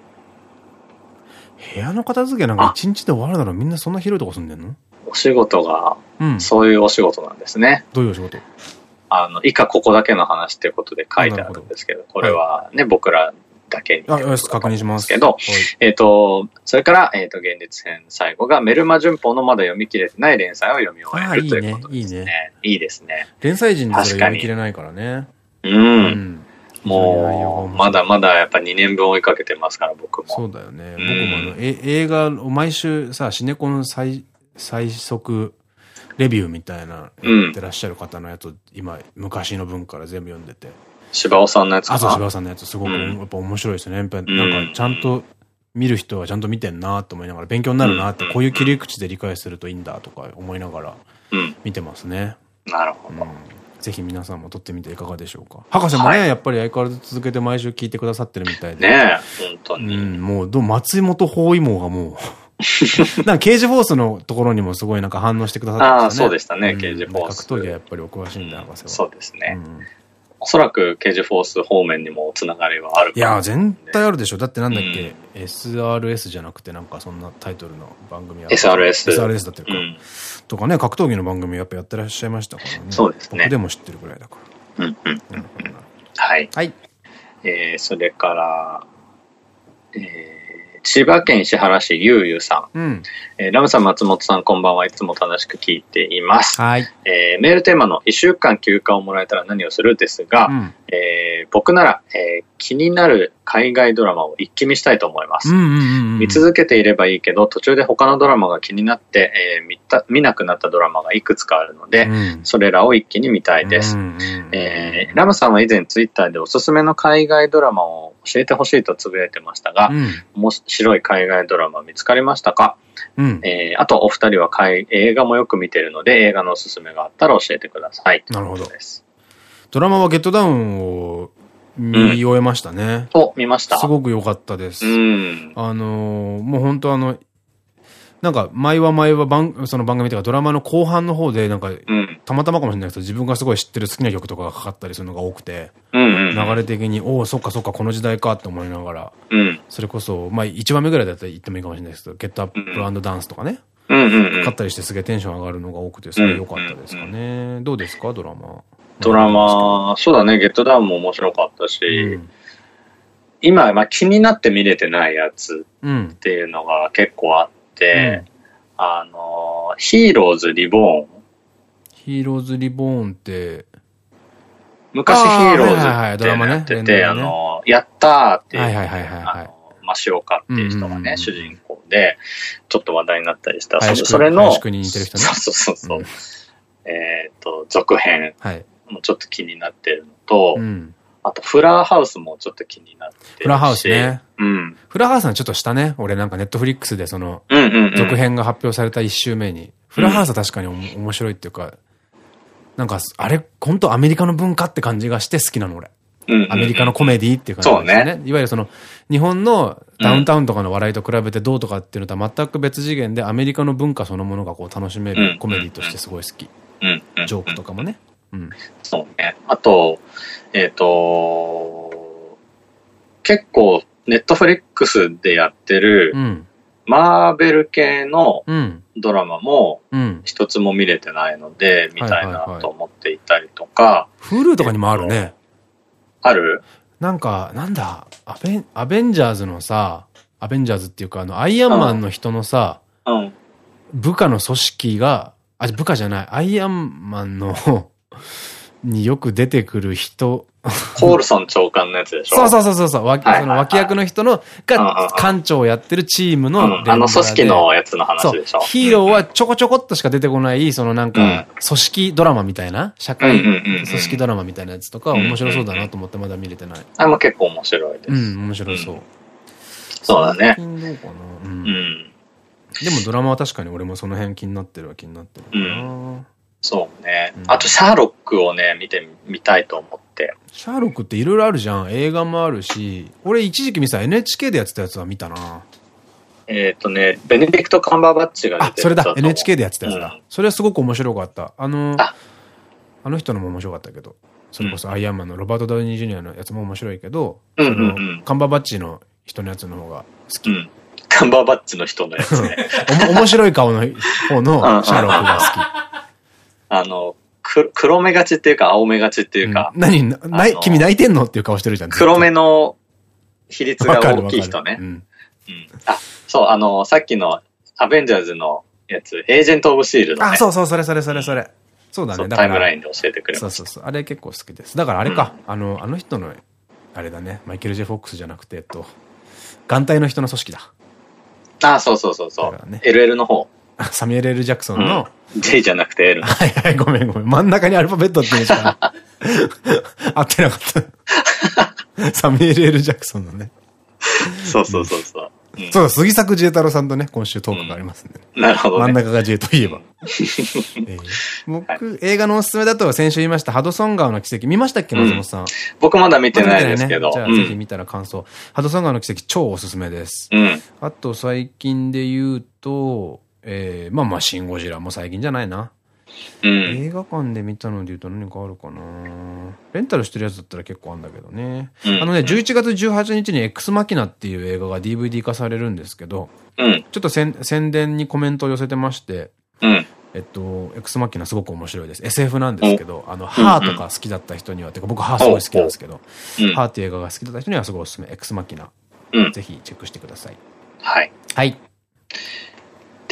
Speaker 1: ー、部屋の片付けなんか一日で終わるならみんなそんな広いとこ住んでんの？
Speaker 2: お仕事が、うん、そういうお仕事なんですね。
Speaker 1: どういうお仕事？
Speaker 2: あの、以下ここだけの話っていうことで書いてあるんですけど、これはね、はい、僕らだけに。
Speaker 1: あ、よし、確認します。
Speaker 2: けど、えっと、それから、えっと、現実編最後が、メルマ旬報のまだ読み切れてない連載を読み終えるということですね。いいですね。
Speaker 1: 連載時にそれ読み切れないからね。
Speaker 2: うん。もう、まだまだやっぱ2年分追いかけてますから、僕も。
Speaker 1: そうだよね。僕もあの、え映画を毎週さ、シネコン最、最速レビューみたいな、やってらっしゃる方のやつ今、昔の文から全部読んでて。
Speaker 2: 芝尾さんのやつ
Speaker 1: あ、そう、芝尾さんのやつ、すごく、やっぱ面白いですね。やっぱなんか、ちゃんと、見る人はちゃんと見てんなと思いながら、勉強になるなって、こういう切り口で理解するといいんだとか思いながら、見てますね。
Speaker 2: なるほど。
Speaker 1: ぜひ皆さんも撮ってみていかがでしょうか。博士もね、はい、やっぱり相変わらず続けて毎週聞いてくださってるみたいで。
Speaker 2: ね本当に。
Speaker 1: うん、もう、ど松本包囲網がもう なんかケージフォースのところにもすごいなんか反応してくださってましたね。ああ、
Speaker 2: そうでしたね、ケージフォース。
Speaker 1: 格闘技はやっぱりお詳しいんだ、博士は。
Speaker 2: そうですね。おそらくケージフォース方面にもつながりはある
Speaker 1: いや、全体あるでしょ。だってなんだっけ、うん、SRS じゃなくてなんかそんなタイトルの番組
Speaker 2: SRS。
Speaker 1: SRS だってるか。うん、とかね、格闘技の番組やっぱやってらっしゃいましたからね。
Speaker 2: そうですね。
Speaker 1: 僕でも知ってるぐらいだから。うんうん。
Speaker 2: はい。
Speaker 1: はい。
Speaker 2: えー、それから、えー千葉県石原市ゆうゆうさん。うん、えー、ラムさん、松本さん、こんばんはいつも楽しく聞いています。
Speaker 1: はい。
Speaker 2: えー、メールテーマの1週間休暇をもらえたら何をするですが、うん、えー、僕なら、えー、気になる海外ドラマを一気見したいと思います。見続けていればいいけど、途中で他のドラマが気になって、えー、見た見なくなったドラマがいくつかあるので、うん、それらを一気に見たいです。えラムさんは以前ツイッターでおすすめの海外ドラマを教えてほしいとつぶやいてましたが、うん、面白い海外ドラマ見つかりましたか、うん、えー、あとお二人は映画もよく見てるので、映画のおすすめがあったら教えてください。
Speaker 1: なるほど。ドラマはゲットダウンを見終えましたね。
Speaker 2: うん、お、見ました。
Speaker 1: すごく良かったです。うん、あのー、もう本当あの、なんか、前は前は番、その番組とかドラマの後半の方で、なんか、うん、たまたまかもしれないけど、自分がすごい知ってる好きな曲とかがかかったりするのが多くて、流れ的に、おお、そっかそっか、この時代かって思いながら、うん、それこそ、まあ、1番目ぐらいだったら言ってもいいかもしれないですけど、ゲットアップダンスとかね、かかったりしてすげえテンション上がるのが多くて、それ良かったですかね。どうですか、ドラマ？
Speaker 2: ドラマ、そうだね、ゲットダウンも面白かったし、うん、今、まあ、気になって見れてないやつっていうのが結構あって、うん、あの、ヒーローズリボーン。
Speaker 1: ヒーローズリボーンって、
Speaker 2: 昔ヒーローズってやってて、あの、やったーっていう、マシオカっていう人がね、主人公で、ちょっと話題になったりした。それの、そうそうそう。えっと、続編。はい。もちょっと気になってるのと、うん、あと、フラーハウスもちょっと気になってる
Speaker 1: フラーハウスね。
Speaker 2: うん。
Speaker 1: フラーハウスはちょっとしたね。俺なんかネットフリックスでその、続編が発表された一週目に。フラーハウスは確かに面白いっていうか、なんか、あれ、本当アメリカの文化って感じがして好きなの俺。アメリカのコメディっていう感じですね。ねいわゆるその、日本のダウンタウンとかの笑いと比べてどうとかっていうのとは全く別次元でアメリカの文化そのものがこう楽しめるコメディとしてすごい好き。ジョークとかもね。
Speaker 2: うん、そうね。あと、えっ、ー、と、結構、ネットフリックスでやってる、マーベル系のドラマも一つも見れてないので、見たいなと思っていたりとか。
Speaker 1: フールとかにもあるね。
Speaker 2: ある？
Speaker 1: なんか、なんだ、アベン、アベンジャーズのさ、アベンジャーズっていうか、あの、アイアンマンの人のさ、うん、部下の組織が、あ、部下じゃない、アイアンマンのによく出てくる人。
Speaker 2: コールソン長官のやつでしょ？
Speaker 1: そうそうそうそう。脇、その脇役の人の、が、艦長をやってるチームの、
Speaker 2: あの組織のやつの話でしょ？
Speaker 1: ヒーローはちょこちょこっとしか出てこない、そのなんか、組織ドラマみたいな、社会組織ドラマみたいなやつとか、面白そうだなと思ってまだ見れてない。
Speaker 2: あれも結構面白いです。う
Speaker 1: ん、面白そう。
Speaker 2: そうだね。
Speaker 1: どうかな？うん。でもドラマは確かに俺もその辺気になってるは気になってるな。
Speaker 2: そうね。あと、シャーロックをね、見てみたいと思って。
Speaker 1: シャーロックっていろいろあるじゃん。映画もあるし、俺一時期見た NHK でやってたやつは見たな。
Speaker 2: えっとね、ベネディクト・カンバーバッチが出て
Speaker 1: あ、それだ。NHK でやってたやつだ。うん、それはすごく面白かった。あの、ああの人のも面白かったけど、それこそアイアンマンのロバート・ダウニー・ジュニアのやつも面白いけど、その、カンバーバッチの人のやつの方が好き。うん
Speaker 2: カンバーバッチの人のやつね。
Speaker 1: 面白い顔の方のシャーロックが好き。
Speaker 2: あの、く黒目がちっていうか青目がちっていうか。
Speaker 1: うん、何ない、君泣いてんの？っていう顔してるじゃん。
Speaker 2: 黒目の比率が大きい人ね。うん、うん。あ、そう、あの、さっきのアベンジャーズのやつ、エージェント・オブ・シールド、ね。
Speaker 1: あ、そうそう、それそれそれそれ。そうだね。
Speaker 2: タイムラインで教えてくれ
Speaker 1: そうそうそう。あれ結構好きです。だからあれか、うん、あの、あの人の、あれだね、マイケル・ジェ・フォックスじゃなくて、えっと、眼帯の人の組織だ。
Speaker 2: あ、そうそうそうそう。ね、LL の方。
Speaker 1: サミュエル・エル・ジャクソンの、
Speaker 2: うん、J じゃなくて L。
Speaker 1: はいはい、ごめんごめん。真ん中にアルファベットって言うしか？合ってなかった。サミュエル・エル・ジャクソンのね。
Speaker 2: そうそうそうそう。
Speaker 1: そうだ、杉作自衛太郎さんとね、今週トークがありますんで、
Speaker 2: なるほど、
Speaker 1: 真ん中が自衛といえば。僕、映画のおすすめだと先週言いました、ハドソン川の奇跡。見ましたっけ、松本さん？
Speaker 2: 僕まだ見てないですけど。
Speaker 1: じゃあ、ぜひ見たら感想。ハドソン川の奇跡、超おすすめです。うん。あと、最近で言うと、えー、まあまあ、シン・ゴジラも最近じゃないな。うん、映画館で見たので言うと何かあるかなレンタルしてるやつだったら結構あるんだけどね。うん、あのね、11月18日に X マキナっていう映画が DVD 化されるんですけど、うん、ちょっと宣伝にコメントを寄せてまして、えっと、X マキナすごく面白いです。SF なんですけど、あの、ハーとか好きだった人には、てか僕ハーすごい好きなんですけど、ハーっていう映画が好きだった人にはすごいおすすめ。X マキナ。ぜひチェックしてください。
Speaker 2: はい。
Speaker 1: はい。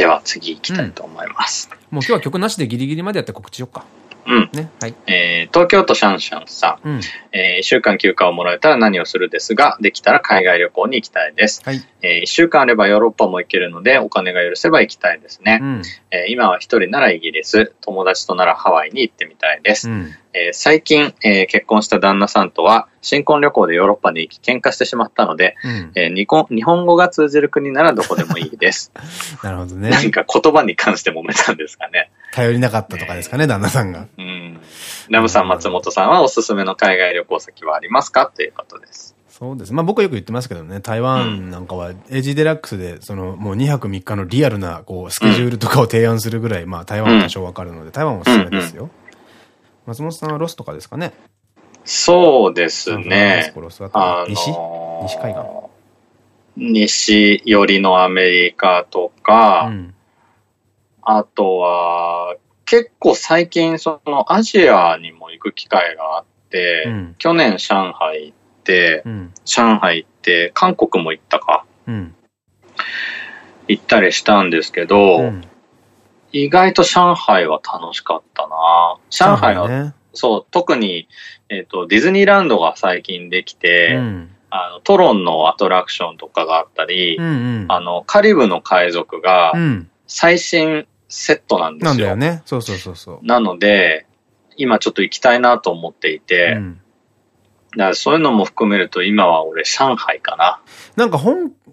Speaker 2: では次行きたいと思います。
Speaker 1: うん、もう今日は曲なしでギリギリまでやって告知しようか。
Speaker 2: うん。ね。はい。えー、東京都シャンシャンさん。うん、えー、一週間休暇をもらえたら何をするですが、できたら海外旅行に行きたいです。はい。えー、一週間あればヨーロッパも行けるので、お金が許せば行きたいですね。うん、えー、今は一人ならイギリス、友達とならハワイに行ってみたいです。うん、えー、最近、えー、結婚した旦那さんとは、新婚旅行でヨーロッパに行き喧嘩してしまったので、うん、えー、日本日本語が通じる国ならどこでもいいです。
Speaker 1: なるほどね。
Speaker 2: 何か言葉に関して揉めたんですかね。
Speaker 1: 頼りなかったとかですかね、旦那さんが。
Speaker 2: うん。ラムさん、松本さんはおすすめの海外旅行先はありますか？ということです。
Speaker 1: そうです。まあ僕はよく言ってますけどね、台湾なんかはエイジデラックスで、そのもう2泊3日のリアルなこうスケジュールとかを提案するぐらい、まあ台湾は多少わかるので、台湾はおすすめですよ。松本さんはロスとかですかね？
Speaker 2: そうですね。
Speaker 1: あ西西海岸？
Speaker 2: 西寄りのアメリカとか、うん、あとは、結構最近そのアジアにも行く機会があって、うん、去年上海行って、うん、上海行って、韓国も行ったか。行ったりしたんですけど、意外と上海は楽しかったな。上海は、ね、そう、特に、えっ、ー、と、ディズニーランドが最近できて、うん、あの、トロンのアトラクションとかがあったり、うんうん、あの、カリブの海賊が、最新セットなんですよ。なんだよ
Speaker 1: ね。そうそうそうそう。
Speaker 2: なので、今ちょっと行きたいなと思っていて、うん、だからそういうのも含めると今は俺上海かな。
Speaker 1: なんか香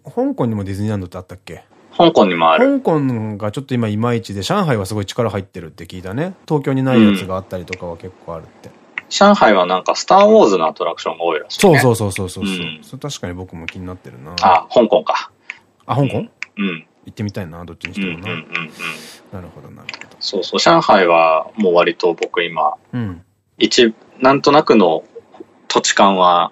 Speaker 1: 香港にもディズニーランドってあったっけ？
Speaker 2: 香港にもあ
Speaker 1: る。香港がちょっと今いまいちで、上海はすごい力入ってるって聞いたね。東京にないやつがあったりとかは結構あるって。うん、
Speaker 2: 上海はなんかスターウォーズのアトラクションが多いらしい、
Speaker 1: ね。そうそうそうそうそう。うん、それ確かに僕も気になってるな。
Speaker 2: あ、香港か。
Speaker 1: あ、香港？
Speaker 2: うん。
Speaker 1: 行ってみたいな、どっちにしてもな。なるほど、なるほど。
Speaker 2: そうそう、上海はもう割と僕今、うん、一、なんとなくの土地感は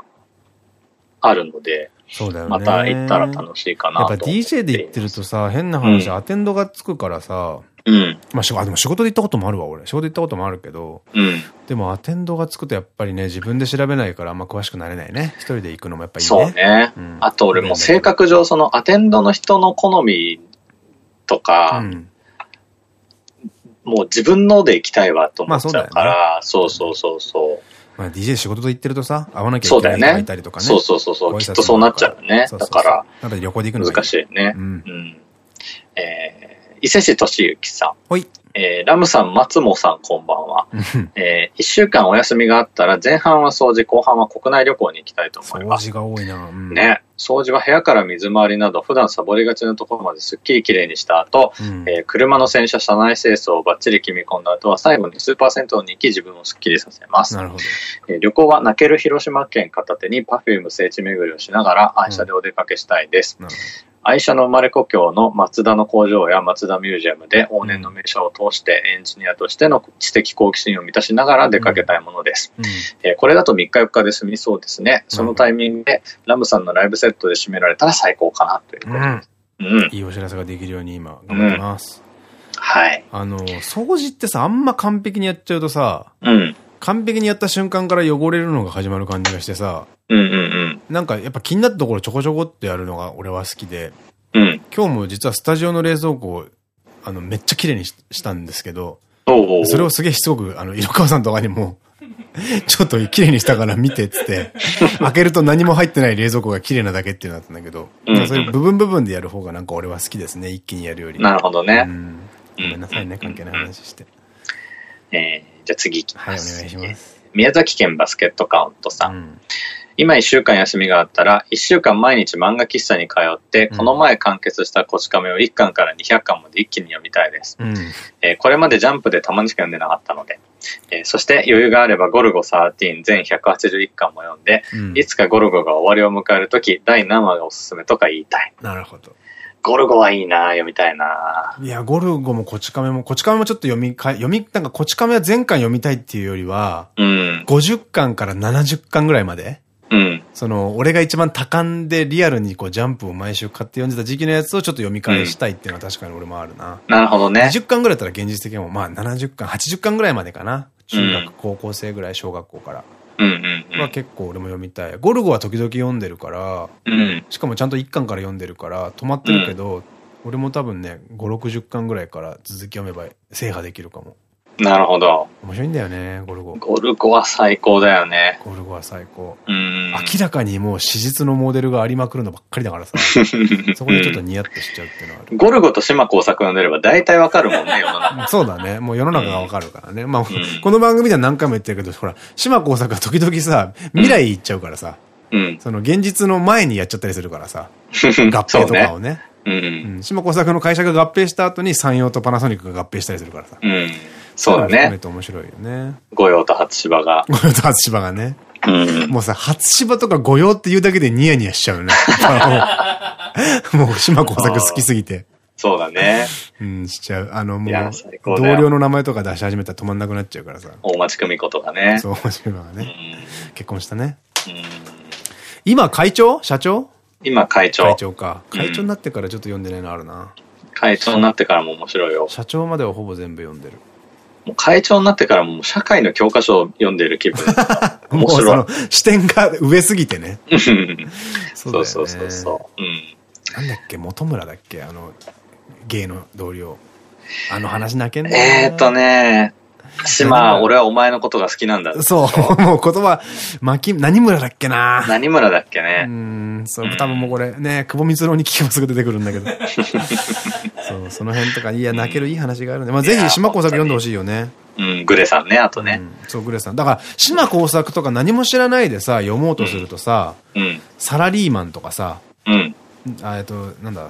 Speaker 2: あるので、
Speaker 1: そうだよね。
Speaker 2: また行ったら楽しいかな
Speaker 1: やっぱ DJ で行ってるとさ、変な話、アテンドがつくからさ、うん。まあ、あ、でも仕事で行ったこともあるわ、俺。仕事で行ったこともあるけど。うん。でも、アテンドがつくとやっぱりね、自分で調べないからあんま詳しくなれないね。一人で行くのもやっぱいいね。
Speaker 2: そうね。うん、あと俺も性格上、そのアテンドの人の好みとか、うん、もう自分ので行きたいわと思っちゃうから、そうそうそうそう。
Speaker 1: まあ DJ 仕事で行ってるとさ、会わなきゃいけない人がいたりとかね。
Speaker 2: そうそうそうそう。きっとそうなっちゃうね。だから。
Speaker 1: なんか旅行で行くの
Speaker 2: 難しいね。うん。うん、えー、伊勢市俊之さん。
Speaker 1: はい。
Speaker 2: えー、ラムさん、松本さん、こんばんは。えー、一週間お休みがあったら、前半は掃除、後半は国内旅行に行きたいと思います。
Speaker 1: 掃除が多いな。
Speaker 2: うん、ね。掃除は部屋から水回りなど、普段サボりがちなところまですっきりきれいにした後、うん、えー、車の洗車、車内清掃をバッチリ決め込んだ後は、最後にスーパー銭湯に行き、自分をすっきりさせます。
Speaker 1: なるほど。
Speaker 2: えー、旅行は泣ける広島県片手に、パフューム聖地巡りをしながら、愛車でお出かけしたいです。うん、なるほど。愛車の生まれ故郷の松田の工場や松田ミュージアムで往年の名車を通してエンジニアとしての知的好奇心を満たしながら出かけたいものです。うんえー、これだと3日4日で済みそうですね。そのタイミングでラムさんのライブセットで締められたら最高かなということです。
Speaker 1: うん。いいお知らせができるように今頑張ってます。
Speaker 2: うん、はい。
Speaker 1: あの、掃除ってさ、あんま完璧にやっちゃうとさ、
Speaker 2: うん。
Speaker 1: 完璧にやった瞬間から汚れるのが始まる感じがしてさ、
Speaker 2: うんうんうん。
Speaker 1: なんかやっぱ気になったところちょこちょこってやるのが俺は好きで、
Speaker 2: うん。
Speaker 1: 今日も実はスタジオの冷蔵庫を、あの、めっちゃ綺麗にしたんですけど、それをすげえしつこく、あの、色川さんとかにも ちょっと綺麗にしたから見てっつって、開けると何も入ってない冷蔵庫が綺麗なだけっていうのだったんだけど、うん。うん、そういう部分部分でやる方がなんか俺は好きですね、一気にやるより。
Speaker 2: なるほどね。う
Speaker 1: ん。ごめんなさいね、関係ない話して。
Speaker 2: えー、じゃあ次いき
Speaker 1: ます。はい、お願いします。
Speaker 2: 宮崎県バスケットカウントさん。うん今一週間休みがあったら、一週間毎日漫画喫茶に通って、この前完結したこち亀を1巻から200巻まで一気に読みたいです。
Speaker 1: うん。
Speaker 2: えーこれまでジャンプでたまにしか読んでなかったので、えーそして余裕があればゴルゴ13全181巻も読んで、
Speaker 1: うん
Speaker 2: いつかゴルゴが終わりを迎えるとき、第何話がおすすめとか言いたい。
Speaker 1: なるほど。
Speaker 2: ゴルゴはいいな読みたいない
Speaker 1: や、ゴルゴもこち亀も、こち亀もちょっと読みか、読み、なんかこち亀は全巻読みたいっていうよりは、
Speaker 2: うん。
Speaker 1: 50巻から70巻ぐらいまで
Speaker 2: うん。
Speaker 1: その、俺が一番多感でリアルにこうジャンプを毎週買って読んでた時期のやつをちょっと読み返したいっていうのは確かに俺もあるな。
Speaker 2: なるほどね。
Speaker 1: 20巻ぐらいだったら現実的にも、まあ70巻、80巻ぐらいまでかな。中
Speaker 2: うん
Speaker 1: 学、高校生ぐらい、小学校から。
Speaker 2: うんうんうん。
Speaker 1: は結構俺も読みたい。ゴルゴは時々読んでるから、
Speaker 2: うん。
Speaker 1: しかもちゃんと1巻から読んでるから、止まってるけど、俺も多分ね、5、60巻ぐらいから続き読めば制覇できるかも。
Speaker 2: なるほど。
Speaker 1: 面白いんだよね、ゴルゴ。
Speaker 2: ゴルゴは最高だよね。
Speaker 1: ゴルゴは最高。
Speaker 2: うん。
Speaker 1: 明らかにもう史実のモデルがありまくるのばっかりだからさ、そこでちょっとニヤッとしちゃうっていうのはある。
Speaker 2: ゴルゴと島工作読んでれば大体わかるもんね、世の中。
Speaker 1: そうだね。もう世の中がわかるからね。まあ、
Speaker 2: ん
Speaker 1: この番組では何回も言ってるけど、ほら、島工作は時々さ、未来行っちゃうからさ、
Speaker 2: うん。
Speaker 1: その現実の前にやっちゃったりするからさ、合併とかをね。
Speaker 2: う。
Speaker 1: うんん。島工作の会社が合併した後に山陽とパナソニックが合併したりするからさ。
Speaker 2: うん。そうだね
Speaker 1: め。て面白いよね。
Speaker 2: 御用と初芝が。
Speaker 1: 御用と初芝がね。
Speaker 2: うん。
Speaker 1: もうさ、初芝とか御用って言うだけでニヤニヤしちゃうよね。もう、島工作好きすぎて。
Speaker 2: そうだね。
Speaker 1: うん、しちゃう。あの、も
Speaker 2: いう
Speaker 1: 同僚の名前とか出し始めたら止まんなくなっちゃうからさ。
Speaker 2: 大町久美子とかね。
Speaker 1: そう、面白いのが
Speaker 2: うん
Speaker 1: ね。結婚したね。
Speaker 2: うん
Speaker 1: 今、会長？社長？
Speaker 2: 今、会長。
Speaker 1: 会長か。
Speaker 2: うん
Speaker 1: 会長になってからちょっと読んでないのあるな。
Speaker 2: 会長になってからも面白いよ。
Speaker 1: 社長まではほぼ全部読んでる。
Speaker 2: もう会長になってからもう社会の教科書を読んでる気分。面
Speaker 1: もうそ
Speaker 2: 白い
Speaker 1: の。視点が上すぎてね。
Speaker 2: うん
Speaker 1: そう
Speaker 2: そうそうそうそう。うん。
Speaker 1: なんだっけ？元村だっけ？あの、芸の同僚。あの話泣けん
Speaker 2: えーっとね、島、俺はお前のことが好きなんだ。
Speaker 1: そう、もう言葉、巻き、何村だっけな？
Speaker 2: 何村だっけ
Speaker 1: う
Speaker 2: ね。
Speaker 1: ん、そう、多分もうこれね、久保光郎に聞けばすぐ出てくるんだけど。そう、その辺とか、いや、泣けるいい話があるんで。まあ、ぜひ、島工作読んでほしいよね。
Speaker 2: うん、グレさんね、あとね。
Speaker 1: うんそう、グレさん。だから、島工作とか何も知らないでさ、読もうとするとさ、
Speaker 2: うん。
Speaker 1: サラリーマンとかさ、
Speaker 2: うん。
Speaker 1: あえっと、なんだ、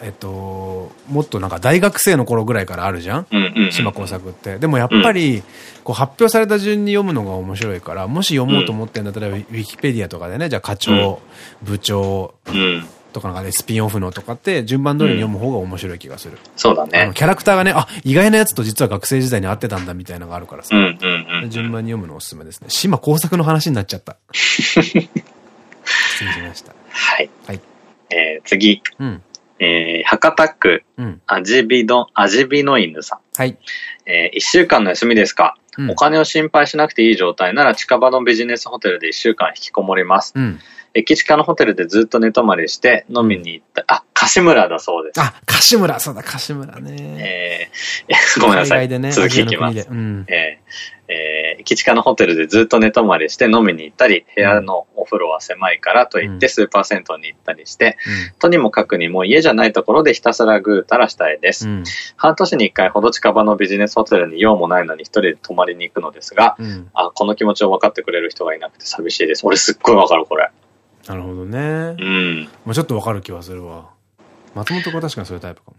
Speaker 1: えっと、もっとなんか大学生の頃ぐらいからあるじゃん？島工作って。でもやっぱり、こう発表された順に読むのが面白いから、もし読もうと思ってんだったら、ウィウィキペディアとかでね、じゃあ課長、部長
Speaker 2: うん。
Speaker 1: とかなんかね、スピンオフのとかって、順番通りに読む方が面白い気がする。
Speaker 2: そうだね。
Speaker 1: キャラクターがね、あ、意外なやつと実は学生時代に会ってたんだみたいなのがあるからさ。
Speaker 2: うん。うん。うん。
Speaker 1: 順番に読むのおすすめですね。島工作の話になっちゃった。失礼しました。
Speaker 2: はい。
Speaker 1: はい。
Speaker 2: えー、次。
Speaker 1: うん。
Speaker 2: えー、博多区、
Speaker 1: うん。
Speaker 2: アジビド、アジビノ犬さん。
Speaker 1: はい。
Speaker 2: えー、一週間の休みですか、
Speaker 1: うん
Speaker 2: お金を心配しなくていい状態なら近場のビジネスホテルで一週間引きこもります。
Speaker 1: うん。
Speaker 2: 駅近のホテルでずっと寝泊まりして飲みに行った、あ、柏村だそうです。
Speaker 1: あ、柏村、そうだ、柏村ね。
Speaker 2: えー、ごめんなさい。
Speaker 1: ね、
Speaker 2: 続きいきます。えーえー、駅近のホテルでずっと寝泊まりして飲みに行ったり、部屋のお風呂は狭いからと言ってスーパー銭湯に行ったりして、とにもかくにも家じゃないところでひたすらぐうたらしたいです。
Speaker 1: うん。
Speaker 2: 半年に一回ほど近場のビジネスホテルに用もないのに一人で泊まりに行くのですが、
Speaker 1: うん。
Speaker 2: あ、この気持ちを分かってくれる人がいなくて寂しいです。俺すっごい分かる、これ。
Speaker 1: なるほどね
Speaker 2: う。ん。
Speaker 1: もうちょっとわかる気はするわ。松本君は確かにそういうタイプかも。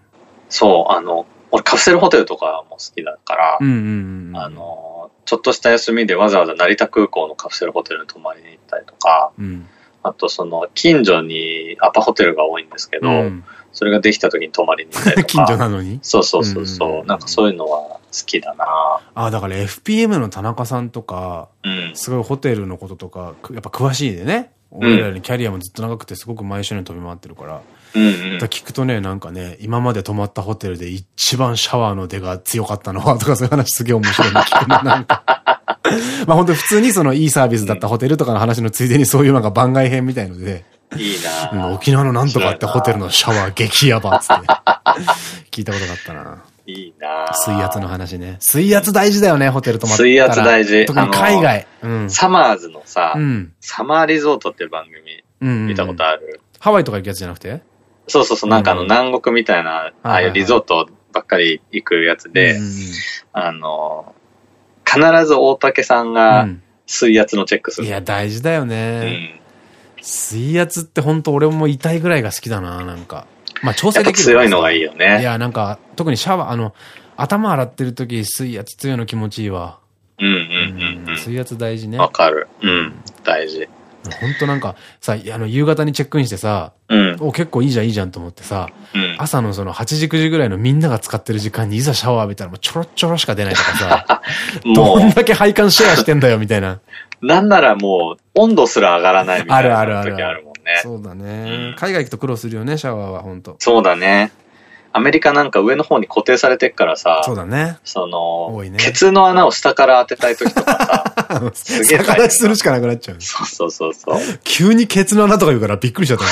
Speaker 2: そう、あの、俺カプセルホテルとかも好きだから、
Speaker 1: うんうんうん。
Speaker 2: あ、の、ちょっとした休みでわざわざ成田空港のカプセルホテルに泊まりに行ったりとか、
Speaker 1: うん。
Speaker 2: あとその近所にアパホテルが多いんですけど、
Speaker 1: うん、
Speaker 2: それができた時に泊まりに行ったりとか。
Speaker 1: 近所なのに？
Speaker 2: そうそうそうそう、
Speaker 1: うん
Speaker 2: なんかそういうのは好きだな
Speaker 1: あ、だから FPM の田中さんとか、
Speaker 2: うん。
Speaker 1: すごいホテルのこととか、くやっぱ詳しいでね。俺らよりキャリアもずっと長くてすごく毎週に飛び回ってるから。
Speaker 2: うんうん
Speaker 1: 聞くとね、なんかね、今まで泊まったホテルで一番シャワーの出が強かったのは、とかそういう話すげえ面白いの聞くの、なんか。まあ本当普通にそのいいサービスだったホテルとかの話のついでにそういうのが番外編みたいので、
Speaker 2: いい
Speaker 1: うん
Speaker 2: な
Speaker 1: 沖縄のなんとかってホテルのシャワー激ヤバっつって。聞いたことがあったな。
Speaker 2: いいな
Speaker 1: 水圧の話ね。水圧大事だよね、ホテル泊まったら。
Speaker 2: 水圧大事
Speaker 1: 特に海外。うん。
Speaker 2: サマーズのさ、
Speaker 1: うん。
Speaker 2: サマーリゾートっていう番組
Speaker 1: うん。
Speaker 2: 見たことある、
Speaker 1: ハワイとか行くやつじゃなくて？
Speaker 2: そうそうそう、なんかあの
Speaker 1: うん
Speaker 2: 南国みたいな、ああいうリゾートばっかり行くやつで、
Speaker 1: うん
Speaker 2: あの、必ず大竹さんが水圧のチェックする。
Speaker 1: いや、大事だよね。うん、水圧って本当俺も痛いぐらいが好きだな、なんか。まあ調整できる。
Speaker 2: 強いのがいいよね。
Speaker 1: いや、なんか、特にシャワー、あの、頭洗ってる時水圧強いの気持ちいいわ。
Speaker 2: うんうんうん、
Speaker 1: 水圧大事ね。
Speaker 2: わかる。うん。大事。
Speaker 1: 本当なんか、さ、あの、夕方にチェックインしてさ、うん、お、結構いいじゃん、いいじゃんと思ってさ、うん、朝のその8時、9時ぐらいのみんなが使ってる時間にいざシャワー浴びたらもうちょろちょろしか出ないとかさ、どんだけ配管シェアしてんだよ、みたいな。
Speaker 2: なんならもう、温度すら上がらないみたいな時あるもんね。
Speaker 1: そうだね、海外行くと苦労するよね、シャワーは、本当
Speaker 2: そうだね。アメリカなんか上の方に固定されてっからさ、
Speaker 1: そうだね。
Speaker 2: その、ね、ケツの穴を下から当てたい時とかさ、
Speaker 1: すげえ逆立ちするしかなくなっちゃう。
Speaker 2: そうそうそうそう。
Speaker 1: 急にケツの穴とか言うからびっくりしちゃった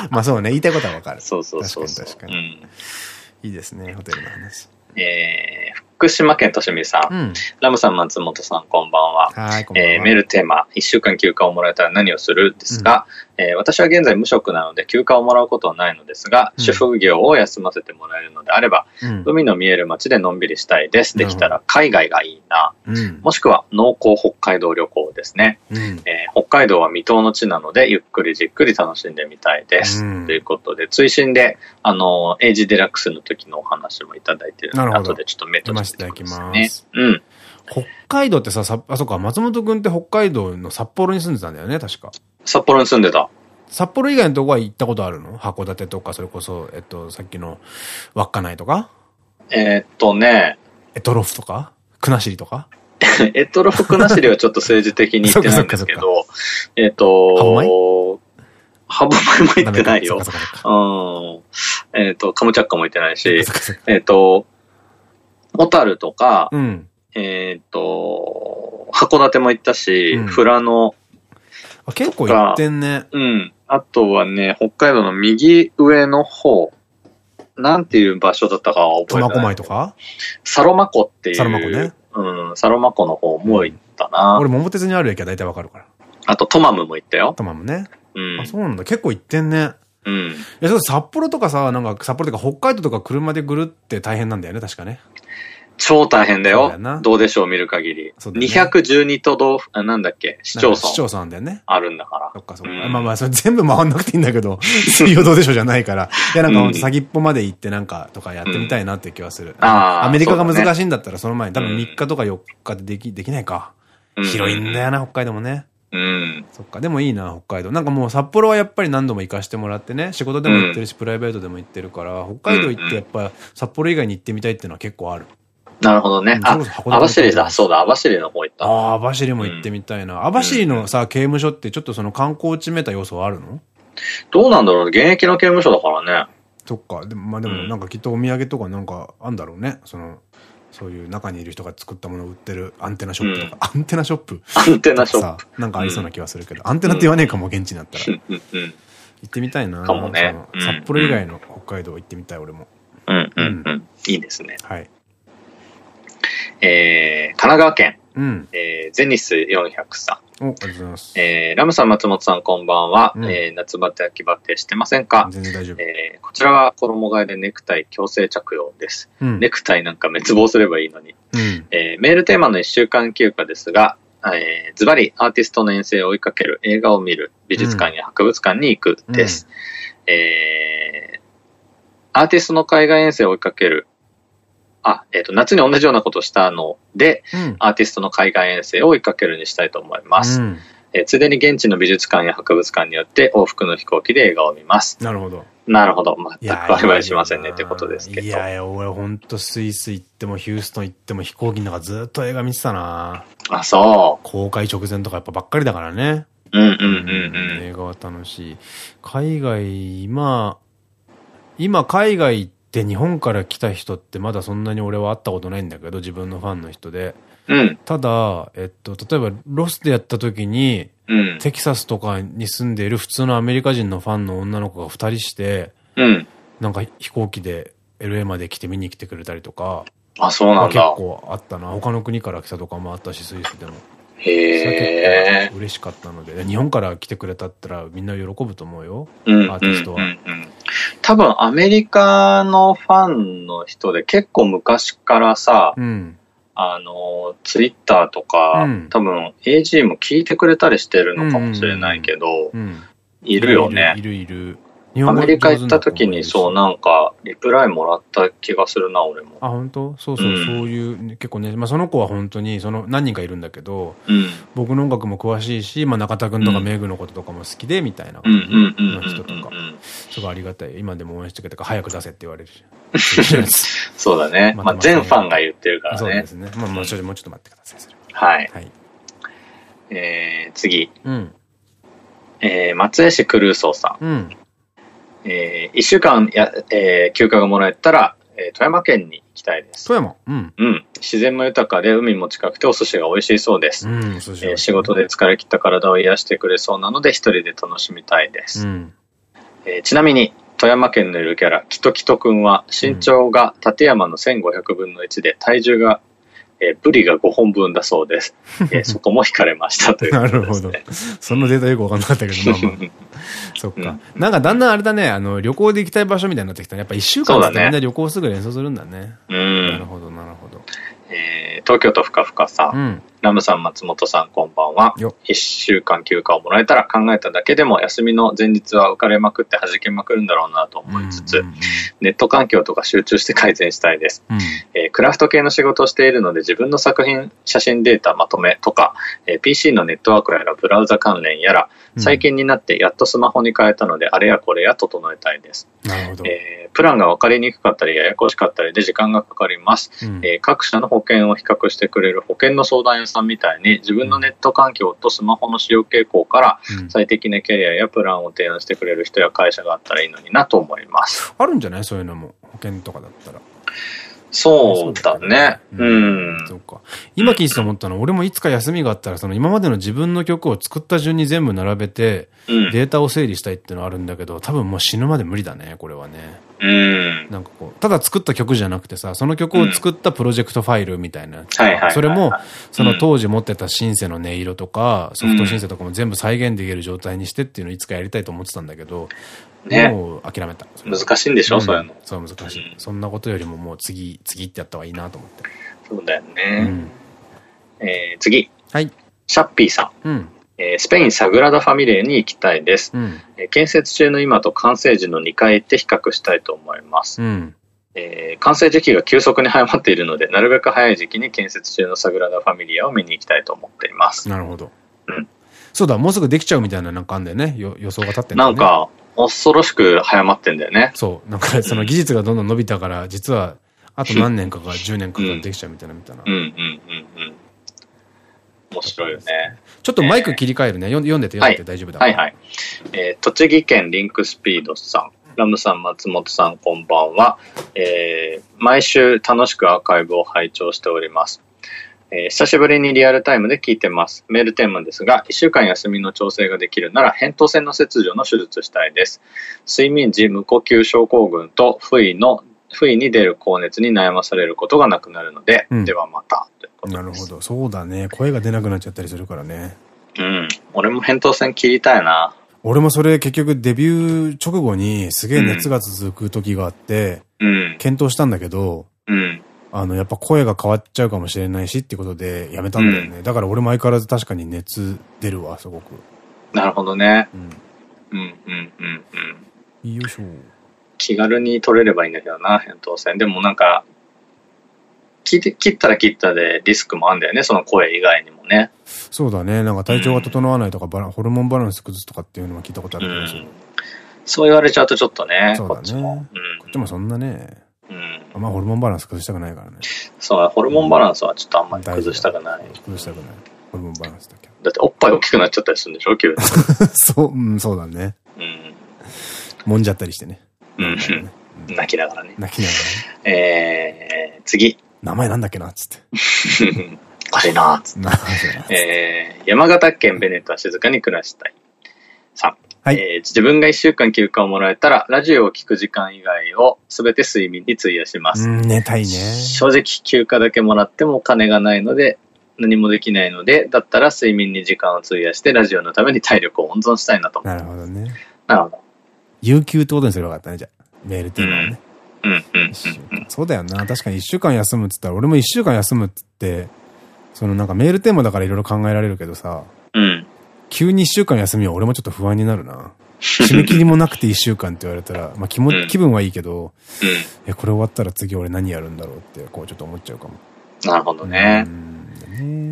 Speaker 1: ね。まあそうね、言いたいことはわかる。
Speaker 2: そうそうそう
Speaker 1: 確かに確かに。うん、いいですね、ホテルの話。
Speaker 2: えー、福島県としみさん。うん、ラムさん、松本さん、こんばんは。
Speaker 1: はい、こんばんは。
Speaker 2: えー、メールテーマ、一週間休暇をもらえたら何をする？ですが、うん、えー、私は現在無職なので休暇をもらうことはないのですが、うん、主婦業を休ませてもらえるのであれば、うん、海の見える街でのんびりしたいです。できたら海外がいいな。もしくは濃厚北海道旅行ですね、えー、北海道は未踏の地なので、ゆっくりじっくり楽しんでみたいです。ということで、追伸で、あの、エイジデラックスの時のお話もいただいてるので、後でちょっとメ
Speaker 1: トしていただきます。うん。北海道ってさ、さ、あ、そっか、松本くんって北海道の札幌に住んでたんだよね、確か。
Speaker 2: 札幌に住んでた。
Speaker 1: 札幌以外のとこは行ったことあるの？函館とか、それこそ、えっと、さっきの稚内とか？
Speaker 2: えっとね。
Speaker 1: エトロフとか？国後とか？
Speaker 2: エトロフ国後はちょっと政治的に言ってないんですけど、えっと、ハボマイハボマイも行ってないよ。うん。えっと、カムチャッカも行ってないし、えっと、小樽とか、うん、えっと、函館も行ったし、うん、富良野。
Speaker 1: 結構行ってんね。
Speaker 2: うん。あとはね、北海道の右上の方。なんていう場所だったかは覚えてない。苫小
Speaker 1: 牧とか？
Speaker 2: サロマ湖っていう。
Speaker 1: サロマ湖ね。
Speaker 2: うん、サロマ湖の方も行ったな。
Speaker 1: 俺、桃鉄にある駅は大体わかるから。
Speaker 2: あと、トマムも行ったよ。
Speaker 1: トマムね。うん。あ、そうなんだ。結構行ってんね。
Speaker 2: うん。い
Speaker 1: や、そ札幌とかさ、なんか札幌とか北海道とか車でぐるって大変なんだよね、確かね。
Speaker 2: 超大変だよ。どうでしょう、見る限り。ね、212都道府、なんだっけ、市町村。
Speaker 1: 市町村だよね。
Speaker 2: あるんだから。
Speaker 1: そっかそっか。まあまあ、それ全部回んなくていいんだけど、水曜どうでしょうじゃないから。いや、なんか先っぽまで行ってなんかとかやってみたいなって気はする。アメリカが難しいんだったらその前に多分3日とか4日ででき、できないか。広いんだよな、北海道もね。
Speaker 2: うん。
Speaker 1: そっか。でもいいな、北海道。なんかもう札幌はやっぱり何度も行かしてもらってね、仕事でも行ってるし、プライベートでも行ってるから、北海道行ってやっぱ札幌以外に行ってみたいっていうのは結構ある。
Speaker 2: なるほどね。あ、網走だ。そうだ、網走の方行った。
Speaker 1: ああ、網走も行ってみたいな。網走のさ、刑務所ってちょっとその観光地めた要素はあるの？
Speaker 2: どうなんだろう現役の刑務所だからね。
Speaker 1: そっか。でも、まあでもなんかきっとお土産とかなんかあんだろうね。その、そういう中にいる人が作ったものを売ってるアンテナショップとか、うん、アンテナショップ？
Speaker 2: アンテナショッ
Speaker 1: プなんかありそうな気はするけど、うん、アンテナって言わねえかも、現地になったら。行ってみたいな。
Speaker 2: かもね。
Speaker 1: 札幌以外の北海道行ってみたい、俺も。
Speaker 2: うんうんうん。いいですね。
Speaker 1: はい。
Speaker 2: えー、神奈川県。
Speaker 1: うん、
Speaker 2: えー、ゼニス400さ
Speaker 1: ん。お、ありがとうございます。
Speaker 2: えー、ラムさん、松本さん、こんばんは。うん、えー、夏バテ、秋バテしてませんか？
Speaker 1: 全然大丈夫。
Speaker 2: えー、こちらは衣替えでネクタイ強制着用です。うん、ネクタイなんか滅亡すればいいのに。
Speaker 1: うん、
Speaker 2: えー、メールテーマの1週間休暇ですが、えー、ズバリアーティストの遠征を追いかける、映画を見る、美術館や博物館に行くです。うん、えー、アーティストの海外遠征を追いかける、あ、えっ、ー、と、夏に同じようなことをしたので、うん、アーティストの海外遠征を追いかけるにしたいと思います。うん、えー、ついでに現地の美術館や博物館によって往復の飛行機で映画を見ます。
Speaker 1: なるほど。
Speaker 2: なるほど。全く我々しませんねってことですけど。
Speaker 1: いやいや、俺ほんとスイス行ってもヒューストン行っても飛行機の中ずっと映画見てたな
Speaker 2: あ、そう。
Speaker 1: 公開直前とかやっぱばっかりだからね。
Speaker 2: うんうんうんうん。
Speaker 1: 映画は楽しい。海外、今、今海外行で、日本から来た人ってまだそんなに俺は会ったことないんだけど、自分のファンの人で。
Speaker 2: うん、
Speaker 1: ただ、えっと、例えばロスでやった時に、
Speaker 2: うん、
Speaker 1: テキサスとかに住んでいる普通のアメリカ人のファンの女の子が二人して、
Speaker 2: うん、
Speaker 1: なんか飛行機で LA まで来て見に来てくれたりとか、
Speaker 2: あ、そうなんだ。結
Speaker 1: 構あったな。他の国から来たとかもあったし、スイスでも。
Speaker 2: へ
Speaker 1: え。嬉しかったので、日本から来てくれたったらみんな喜ぶと思うよ。
Speaker 2: うん、アーティストは。多分アメリカのファンの人で結構昔からさ、
Speaker 1: うん、
Speaker 2: あの、ツイッターとか、
Speaker 1: うん
Speaker 2: 多分 AG も聞いてくれたりしてるのかもしれないけど、
Speaker 1: うん。
Speaker 2: いるよね
Speaker 1: いるいる。
Speaker 2: アメリカ行った時にそう、
Speaker 1: な。
Speaker 2: なんか、リプライもらった気がするな、俺も。
Speaker 1: あ、本当？そうそう、
Speaker 2: うん
Speaker 1: そういう、ね結構ね、まあその子は本当に、その何人かいるんだけど、
Speaker 2: うん。
Speaker 1: 僕の音楽も詳しいし、まあ中田くんとかメグのこととかも好きで、みたいな
Speaker 2: うんうんうん
Speaker 1: の人とか
Speaker 2: う、ん。
Speaker 1: すごいありがたい。今でも応援してくれたから早く出せって言われるし。
Speaker 2: そうだね。
Speaker 1: まあ
Speaker 2: まあ、全ファンが言ってるからね
Speaker 1: そうで。すね。まあもうちょっともうちょっと待ってください、それ
Speaker 2: はい。
Speaker 1: はい。
Speaker 2: えー、次。
Speaker 1: うん。
Speaker 2: えー、松江市クルーソーさん。
Speaker 1: うん。
Speaker 2: えー、一週間や、えー、休暇がもらえたら、えー、富山県に行きたいです。
Speaker 1: 富山？うん。
Speaker 2: うん。自然も豊かで海も近くてお寿司が美味しいそうです。
Speaker 1: うん、そし
Speaker 2: えー仕事で疲れ切った体を癒してくれそうなので一人で楽しみたいです。
Speaker 1: うん。
Speaker 2: えーちなみに、富山県のいるキャラ、キトキトくんは身長が立山の1500分の1で体重が、えーブリが5本分だそうです。えーそこも惹かれましたというこ
Speaker 1: な
Speaker 2: と
Speaker 1: るほど。そのデータよくわかんなかったけど、まあまあ。そっか。なんかだんだんあれだね、あの、旅行で行きたい場所みたいになってきたね。やっぱ一週間だ
Speaker 2: ね
Speaker 1: みんな旅行すぐ連想するんだね。
Speaker 2: う。
Speaker 1: なんるほど、なるほど。
Speaker 2: えー東京都ふかふかさん、
Speaker 1: うん。
Speaker 2: ラムさん、松本さん、こんばんは
Speaker 1: よ。
Speaker 2: 一週間休暇をもらえたら考えただけでも休みの前日は浮かれまくって弾けまくるんだろうなと思いつつ、ネット環境とか集中して改善したいです。
Speaker 1: うん。
Speaker 2: えークラフト系の仕事をしているので自分の作品、写真データまとめとか、えー PC のネットワークやらブラウザ関連やら、
Speaker 1: うん
Speaker 2: 最近になってやっとスマホに変えたので、あれやこれや整えたいです。
Speaker 1: なるほど。
Speaker 2: えープランが分かりにくかったりややこしかったりで時間がかかります。
Speaker 1: うん
Speaker 2: えー各社の保険を比較してくれる保険の相談屋さんみたいに自分のネット環境とスマホの使用傾向から
Speaker 1: うん
Speaker 2: 最適なキャリアやプランを提案してくれる人や会社があったらいいのになと思います。
Speaker 1: あるんじゃない？そういうのも。保険とかだったら。
Speaker 2: そうだね。うん。
Speaker 1: そうか。今聞いてて思ったのは、俺もいつか休みがあったら、その今までの自分の曲を作った順に全部並べて、
Speaker 2: うん。
Speaker 1: データを整理したいっていうのはあるんだけど、多分もう死ぬまで無理だね、これはね。
Speaker 2: うん。
Speaker 1: なんかこう、ただ作った曲じゃなくてさ、その曲を作ったプロジェクトファイルみたいなそれも、その当時持ってたシンセの音色とか、ソフトシンセとかも全部再現できる状態にしてっていうのをいつかやりたいと思ってたんだけど、
Speaker 2: ね
Speaker 1: もう諦めた。
Speaker 2: 難しいんでしょ、
Speaker 1: ん
Speaker 2: そういうの。
Speaker 1: そう、難しい。
Speaker 2: うん
Speaker 1: そんなことよりももう次、次ってやった方がいいなと思って。
Speaker 2: そうだよ
Speaker 1: う
Speaker 2: ね。
Speaker 1: ん。
Speaker 2: えー次。
Speaker 1: はい。
Speaker 2: シャッピーさん。
Speaker 1: うん。
Speaker 2: えースペインサグラダ・ファミレーに行きたいです。
Speaker 1: うん。
Speaker 2: えー建設中の今と完成時の2回行って比較したいと思います。
Speaker 1: うん。
Speaker 2: えー完成時期が急速に早まっているので、なるべく早い時期に建設中のサグラダ・ファミリアを見に行きたいと思っています。
Speaker 1: なるほど。
Speaker 2: うん
Speaker 1: そうだ、もうすぐできちゃうみたいななんかあんだよね。よ予想が立ってんだよね。
Speaker 2: なんか、恐ろしく早まってんだよね。
Speaker 1: そう。なんかその技術がどんどん伸びたから、実は、あと何年かか10年かかできちゃうみたいなみたいな。
Speaker 2: うんうんうんうん。面白いよね。
Speaker 1: ちょっとマイク切り替えるね。読ん読んでて読んでて大丈夫だから。
Speaker 2: はいはい。えー栃木県リンクスピードさん。ラムさん、松本さん、こんばんは。えー毎週楽しくアーカイブを拝聴しております。えー久しぶりにリアルタイムで聞いてます。メールテーマですが、1週間休みの調整ができるなら、扁桃腺の切除の手術したいです。睡眠時無呼吸症候群と不意の、不意に出る高熱に悩まされることがなくなるので、
Speaker 1: うん
Speaker 2: ではまた。
Speaker 1: なるほど。そうだね。声が出なくなっちゃったりするからね。
Speaker 2: うん。俺も扁桃腺切りたいな。
Speaker 1: 俺もそれ結局デビュー直後にすげえ熱が続く時があって、
Speaker 2: うん。
Speaker 1: 検討したんだけど、
Speaker 2: うん。
Speaker 1: あの、やっぱ声が変わっちゃうかもしれないしってことでやめたんだよね。だから俺も相変わらず確かに熱出るわ、すごく。
Speaker 2: なるほどね。
Speaker 1: うん。
Speaker 2: うんうんうんうん。
Speaker 1: よいしょ。
Speaker 2: 気軽に取れればいいんだけどな、扁桃腺。でもなんか、切って切ったら切ったでリスクもあるんだよね、その声以外にもね。
Speaker 1: そうだね。なんか体調が整わないとか、バランホルモンバランス崩すとかっていうのは聞いたことあ
Speaker 2: う
Speaker 1: るけど、そう
Speaker 2: ん。そう言われちゃうとちょっとね、
Speaker 1: そうだね
Speaker 2: こっちも。
Speaker 1: こっちもそんなね、
Speaker 2: うん。うん。
Speaker 1: あんまホルモンバランス崩したくないからね。
Speaker 2: そう、ホルモンバランスはちょっとあんまり崩したくない。
Speaker 1: 崩したくない。ホルモンバランスだけ。
Speaker 2: だっておっぱい大きくなっちゃったりするんでしょ、急に。
Speaker 1: そう、うん、そうだね。
Speaker 2: うん。
Speaker 1: 揉んじゃったりしてね。
Speaker 2: うん泣きながらね。
Speaker 1: 泣きながらね。
Speaker 2: えー、次。
Speaker 1: 名前なんだっけなっつって。
Speaker 2: おかしいなーっつって
Speaker 1: な
Speaker 2: えー、山形県ベネットは静かに暮らしたい。さん。
Speaker 1: はい
Speaker 2: えー自分が一週間休暇をもらえたら、ラジオを聞く時間以外をすべて睡眠に費やします。
Speaker 1: うん、寝たいね。
Speaker 2: 正直休暇だけもらってもお金がないので、何もできないので、だったら睡眠に時間を費やしてラジオのために体力を温存したいなと。
Speaker 1: なるほどね。
Speaker 2: なるほど。
Speaker 1: 有給ってことにすればよかったね、じゃあ。メールテーマをね。
Speaker 2: うんうんうん
Speaker 1: そうだよな。確かに一週間休むっつったら、俺も一週間休むっつって、そのなんかメールテーマだからいろいろ考えられるけどさ、
Speaker 2: うん。
Speaker 1: 急に一週間休みは俺もちょっと不安になるな。締め切りもなくて一週間って言われたら、まあ気も、気分はいいけど、うん、え、これ終わったら次俺何やるんだろうって、こうちょっと思っちゃうかも。
Speaker 2: なるほどね。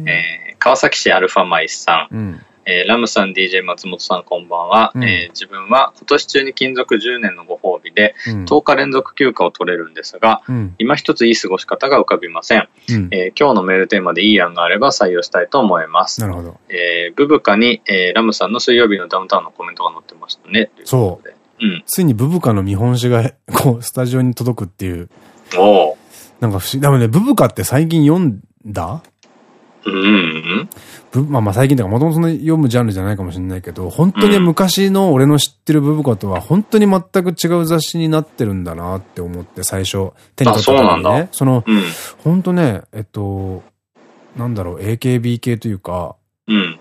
Speaker 2: えー、川崎市アルファマイスさん。うんえー、ラムさん、DJ 松本さん、こんばんは、うん、えー、自分は今年中に勤続10年のご褒美で、10日連続休暇を取れるんですが、うん、今一ついい過ごし方が浮かびません、うん、えー、今日のメールテーマでいい案があれば採用したいと思います。
Speaker 1: なるほど。
Speaker 2: えー、ブブカに、えー、ラムさんの水曜日のダウンタウンのコメントが載ってましたね。
Speaker 1: そう。うん、ついにブブカの見本紙が、こう、スタジオに届くっていう。
Speaker 2: お
Speaker 1: なんか不思議。でもね、ブブカって最近読んだ
Speaker 2: うん。
Speaker 1: まあまあ最近とかもともと読むジャンルじゃないかもしれないけど、本当に昔の俺の知ってるブブカとは本当に全く違う雑誌になってるんだなって思って最初手に取った時にね。その、うん、本当ね、えっと、なんだろう、AKB 系というか、
Speaker 2: うん。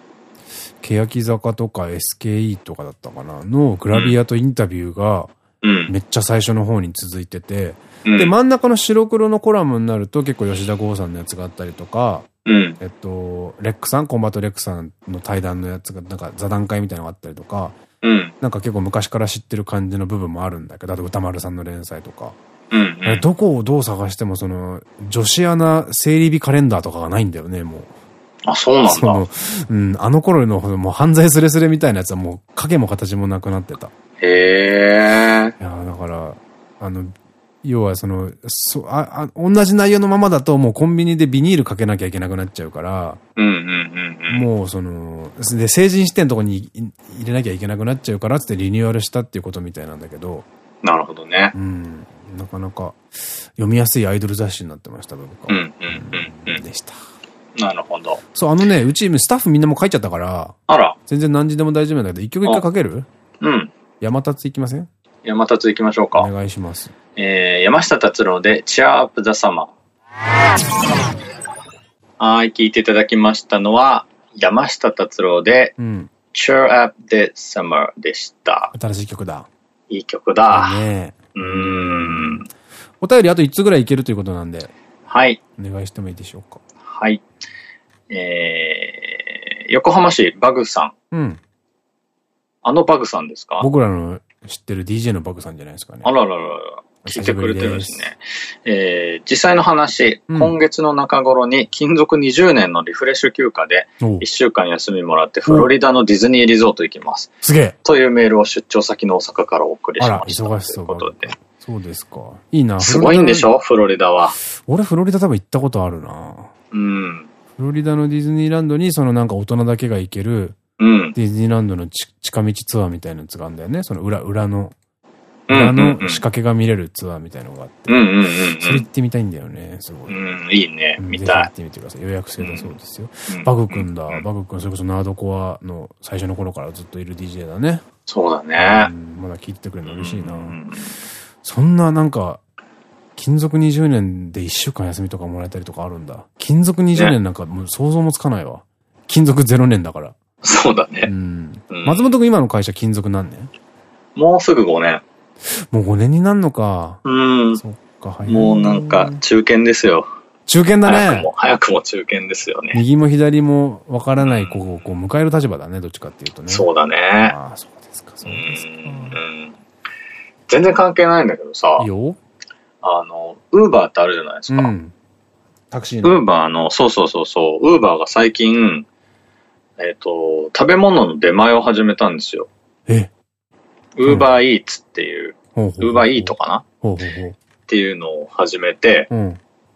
Speaker 1: 欅坂とか SKE とかだったかなのグラビアとインタビューが、めっちゃ最初の方に続いてて、うん、で、真ん中の白黒のコラムになると結構吉田豪さんのやつがあったりとか、
Speaker 2: うん、
Speaker 1: えっと、レックさん、コンバットレックさんの対談のやつが、なんか座談会みたいなのがあったりとか、
Speaker 2: うん、
Speaker 1: なんか結構昔から知ってる感じの部分もあるんだけど、あと宇多丸さんの連載とか。
Speaker 2: うんうん、
Speaker 1: どこをどう探してもその、女子アナ生理日カレンダーとかがないんだよね、もう。
Speaker 2: あ、そうなんだ。その、
Speaker 1: うん、あの頃のもう犯罪スレスレみたいなやつはもう影も形もなくなってた。
Speaker 2: へえ。
Speaker 1: いや、だから、あの、要はその、そああ同じ内容のままだともうコンビニでビニールかけなきゃいけなくなっちゃうから、もうその、で、成人視点のとこに入れなきゃいけなくなっちゃうからってリニューアルしたっていうことみたいなんだけど。
Speaker 2: なるほどね。
Speaker 1: うん。なかなか読みやすいアイドル雑誌になってました、僕は。
Speaker 2: うんうんうんうん。
Speaker 1: でした。
Speaker 2: なるほど。
Speaker 1: そう、あのね、うちスタッフみんなも書いちゃったから、
Speaker 2: あら。
Speaker 1: 全然何時でも大丈夫なんだけど、一曲一回かける？
Speaker 2: うん。
Speaker 1: 山立行きません？
Speaker 2: 山立行きましょうか。
Speaker 1: お願いします。
Speaker 2: えー、山下達郎で Cheer Up the Summer。はい、聞いていただきましたのは、山下達郎で、うん、Cheer Up the Summer でした。
Speaker 1: 新しい曲だ。
Speaker 2: いい曲だ。
Speaker 1: ね
Speaker 2: うん。
Speaker 1: お便りあと1つぐらいいけるということなんで。
Speaker 2: はい。
Speaker 1: お願いしてもいいでしょうか。
Speaker 2: はい。えー、横浜市バグさ
Speaker 1: ん。うん。
Speaker 2: あのバグさんですか？
Speaker 1: 僕らの知ってる DJ のバグさんじゃないですかね。
Speaker 2: あらららら。聞いてくれてるんですね。えー、実際の話、うん、今月の中頃に勤続20年のリフレッシュ休暇で1週間休みもらってフロリダのディズニーリゾート行きます。
Speaker 1: すげえ。
Speaker 2: というメールを出張先の大阪からお送りしました。
Speaker 1: 忙しそう。ということで。そうですか。いいな。
Speaker 2: すごいんでしょ？フロリダは。
Speaker 1: 俺フロリダ多分行ったことあるな。
Speaker 2: うん。
Speaker 1: フロリダのディズニーランドにそのなんか大人だけが行ける、
Speaker 2: うん、
Speaker 1: ディズニーランドの近道ツアーみたいなやつがあるんだよね。その裏、裏の。裏の仕掛けが見れるツアーみたいなのがあって。それ行ってみたいんだよね、すごい。
Speaker 2: うん、いいね。見たい。
Speaker 1: 行ってみてください。予約制だそうですよ。バグ君だ。バグ君、それこそナードコアの最初の頃からずっといる DJ だね。
Speaker 2: そうだね。
Speaker 1: まだ聞いてくれるの嬉しいな。そんななんか、勤続20年で1週間休みとかもらえたりとかあるんだ。勤続20年なんかもう想像もつかないわ。勤続0年だから。
Speaker 2: そうだね。
Speaker 1: うん。松本君今の会社勤続何年？
Speaker 2: もうすぐ5年。
Speaker 1: もう5年になるのか。
Speaker 2: うん。
Speaker 1: そっか、
Speaker 2: 早い。もうなんか、中堅ですよ。
Speaker 1: 中堅だね。
Speaker 2: 早くも、早くも中堅ですよね。
Speaker 1: 右も左もわからない子をこう迎える立場だね、どっちかっていうとね。
Speaker 2: そうだね。
Speaker 1: ああ、そうですか、そうですか。
Speaker 2: 全然関係ないんだけどさ。
Speaker 1: よ。
Speaker 2: あの、ウーバーってあるじゃないですか。うん、
Speaker 1: タクシーの。
Speaker 2: ウーバーの、そうそうそうそう、ウーバーが最近、えっ、ー、と、食べ物の出前を始めたんですよ。
Speaker 1: え
Speaker 2: ウーバーイーツっていう、ウーバーイートかなっていうのを始めて、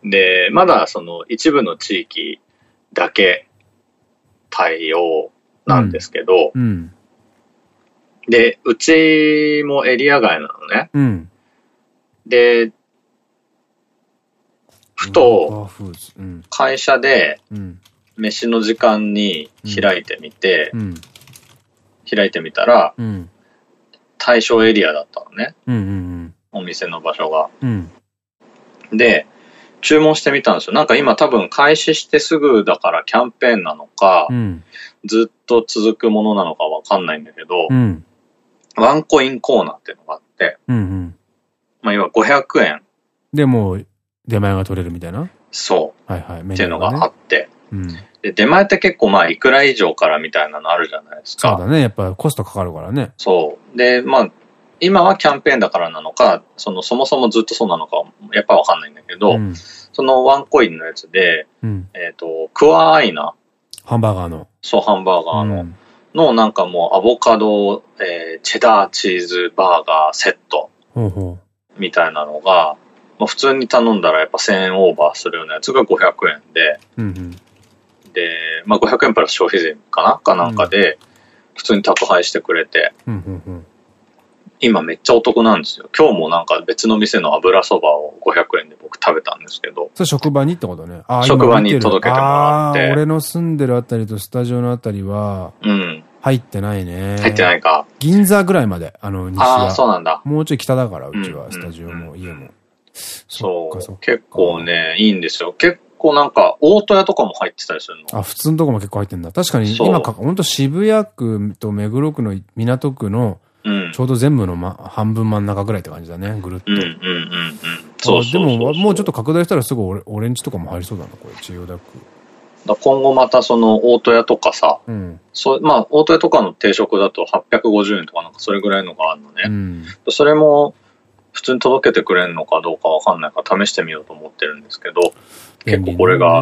Speaker 2: で、まだその一部の地域だけ対応なんですけど、
Speaker 1: うん。うん、
Speaker 2: で、うちもエリア外なのね。
Speaker 1: うん、
Speaker 2: で、ふと、会社で、飯の時間に開いてみて、開いてみたら、対象エリアだったのね。お店の場所が。
Speaker 1: うん、
Speaker 2: で、注文してみたんですよ。なんか今多分開始してすぐだからキャンペーンなのか、
Speaker 1: うん、
Speaker 2: ずっと続くものなのかわかんないんだけど、
Speaker 1: うん、
Speaker 2: ワンコインコーナーっていうのがあって、
Speaker 1: うんうん、
Speaker 2: まあ要は500円
Speaker 1: で、もう、出前が取れるみたいな？
Speaker 2: そ
Speaker 1: う。はいはい。
Speaker 2: っていうのがあって。
Speaker 1: うん。
Speaker 2: で、出前って結構まあ、いくら以上からみたいなのあるじゃないですか。
Speaker 1: そうだね。やっぱコストかかるからね。
Speaker 2: そう。で、まあ、今はキャンペーンだからなのか、その、そもそもずっとそうなのか、やっぱわかんないんだけど、うん、そのワンコインのやつで、うん、えっと、クワアイナ。
Speaker 1: ハンバーガーの。
Speaker 2: そう、ハンバーガーの。うん、の、なんかもう、アボカド、えー、チェダーチーズバーガーセット。みたいなのが、まあ、普通に頼んだらやっぱ1000円オーバーするようなやつが500円で、
Speaker 1: うんうん、
Speaker 2: で、まあ、500円プラス消費税かなかなんかで、普通に宅配してくれて、今めっちゃお得なんですよ。今日もなんか別の店の油そばを500円で僕食べたんですけど。
Speaker 1: それ職場にってことね。
Speaker 2: あ職場に届けてもらって。
Speaker 1: 俺の住んでるあたりとスタジオのあたりは、
Speaker 2: うん。
Speaker 1: 入ってないね。
Speaker 2: 入ってないか。
Speaker 1: 銀座ぐらいまで、あの、西は。
Speaker 2: ああ、そうなんだ。
Speaker 1: もうちょい北だから、うちは、スタジオも家も。
Speaker 2: そう。結構ね、いいんですよ。結構なんか、大戸屋とかも入ってたりするの。
Speaker 1: あ、普通のとこも結構入ってんだ。確かに、今か、本当渋谷区と目黒区の港区の、ちょうど全部の、ま、半分真ん中ぐらいって感じだね、ぐるっと。うんうんうんうん。そうでも、もうちょっと拡大したらすぐオレンジとかも入りそうだな、これ、千代田区。
Speaker 2: 今後またその大戸屋とかさ、うん、そまあ大戸屋とかの定食だと850円とかなんかそれぐらいのがあるのね。うん、それも普通に届けてくれるのかどうかわかんないから試してみようと思ってるんですけど、結構これが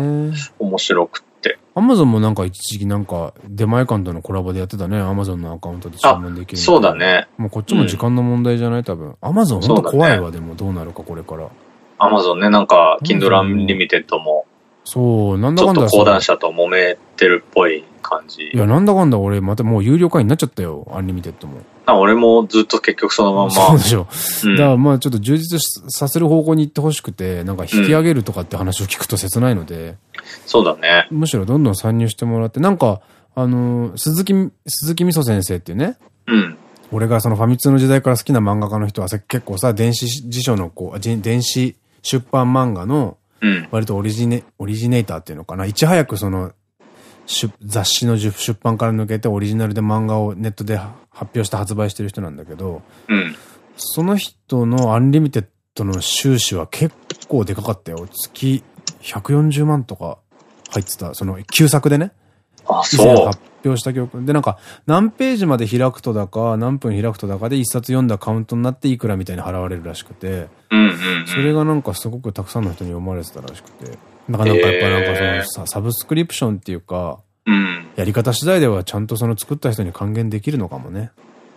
Speaker 2: 面白くて。
Speaker 1: アマゾンもなんか一時期なんか出前館とのコラボでやってたね。アマゾンのアカウントで注文できる。
Speaker 2: そうだね。
Speaker 1: もうこっちも時間の問題じゃない、多分。アマゾンほんと怖いわ、でもどうなるかこれから。
Speaker 2: アマゾンね、なんか、Kindle Unlimited も。
Speaker 1: そう、なんだかんだ。
Speaker 2: ちょっと講談社と揉めてるっぽい感じ。
Speaker 1: いや、なんだかんだ俺またもう有料会員になっちゃったよ。アンリミテッドも。
Speaker 2: あ俺もずっと結局そのまま。
Speaker 1: そうでしょ。うん、だからまあちょっと充実させる方向に行ってほしくて、なんか引き上げるとかって話を聞くと切ないので。うん、
Speaker 2: そうだね。
Speaker 1: むしろどんどん参入してもらって、なんか、あの、鈴木、鈴木みそ先生っていうね。
Speaker 2: うん。
Speaker 1: 俺がそのファミ通の時代から好きな漫画家の人は結構さ、電子辞書のこう、電子出版漫画の、割とオリジネ、オリジネーターっていうのかな。いち早くその、雑誌の出版から抜けてオリジナルで漫画をネットで発表して発売してる人なんだけど、
Speaker 2: うん、
Speaker 1: その人のアンリミテッドの収支は結構でかかったよ。月140万とか入ってた。その旧作でね。
Speaker 2: あ、そう。
Speaker 1: 発表した記憶。で、なんか、何ページまで開くとだか、何分開くとだかで一冊読んだカウントになっていくらみたいに払われるらしくて、それがなんかすごくたくさんの人に読まれてたらしくて。なかなかやっぱなんかそのさ、サブスクリプションっていうか、
Speaker 2: うん、
Speaker 1: やり方次第ではちゃんとその作った人に還元できるのかもね。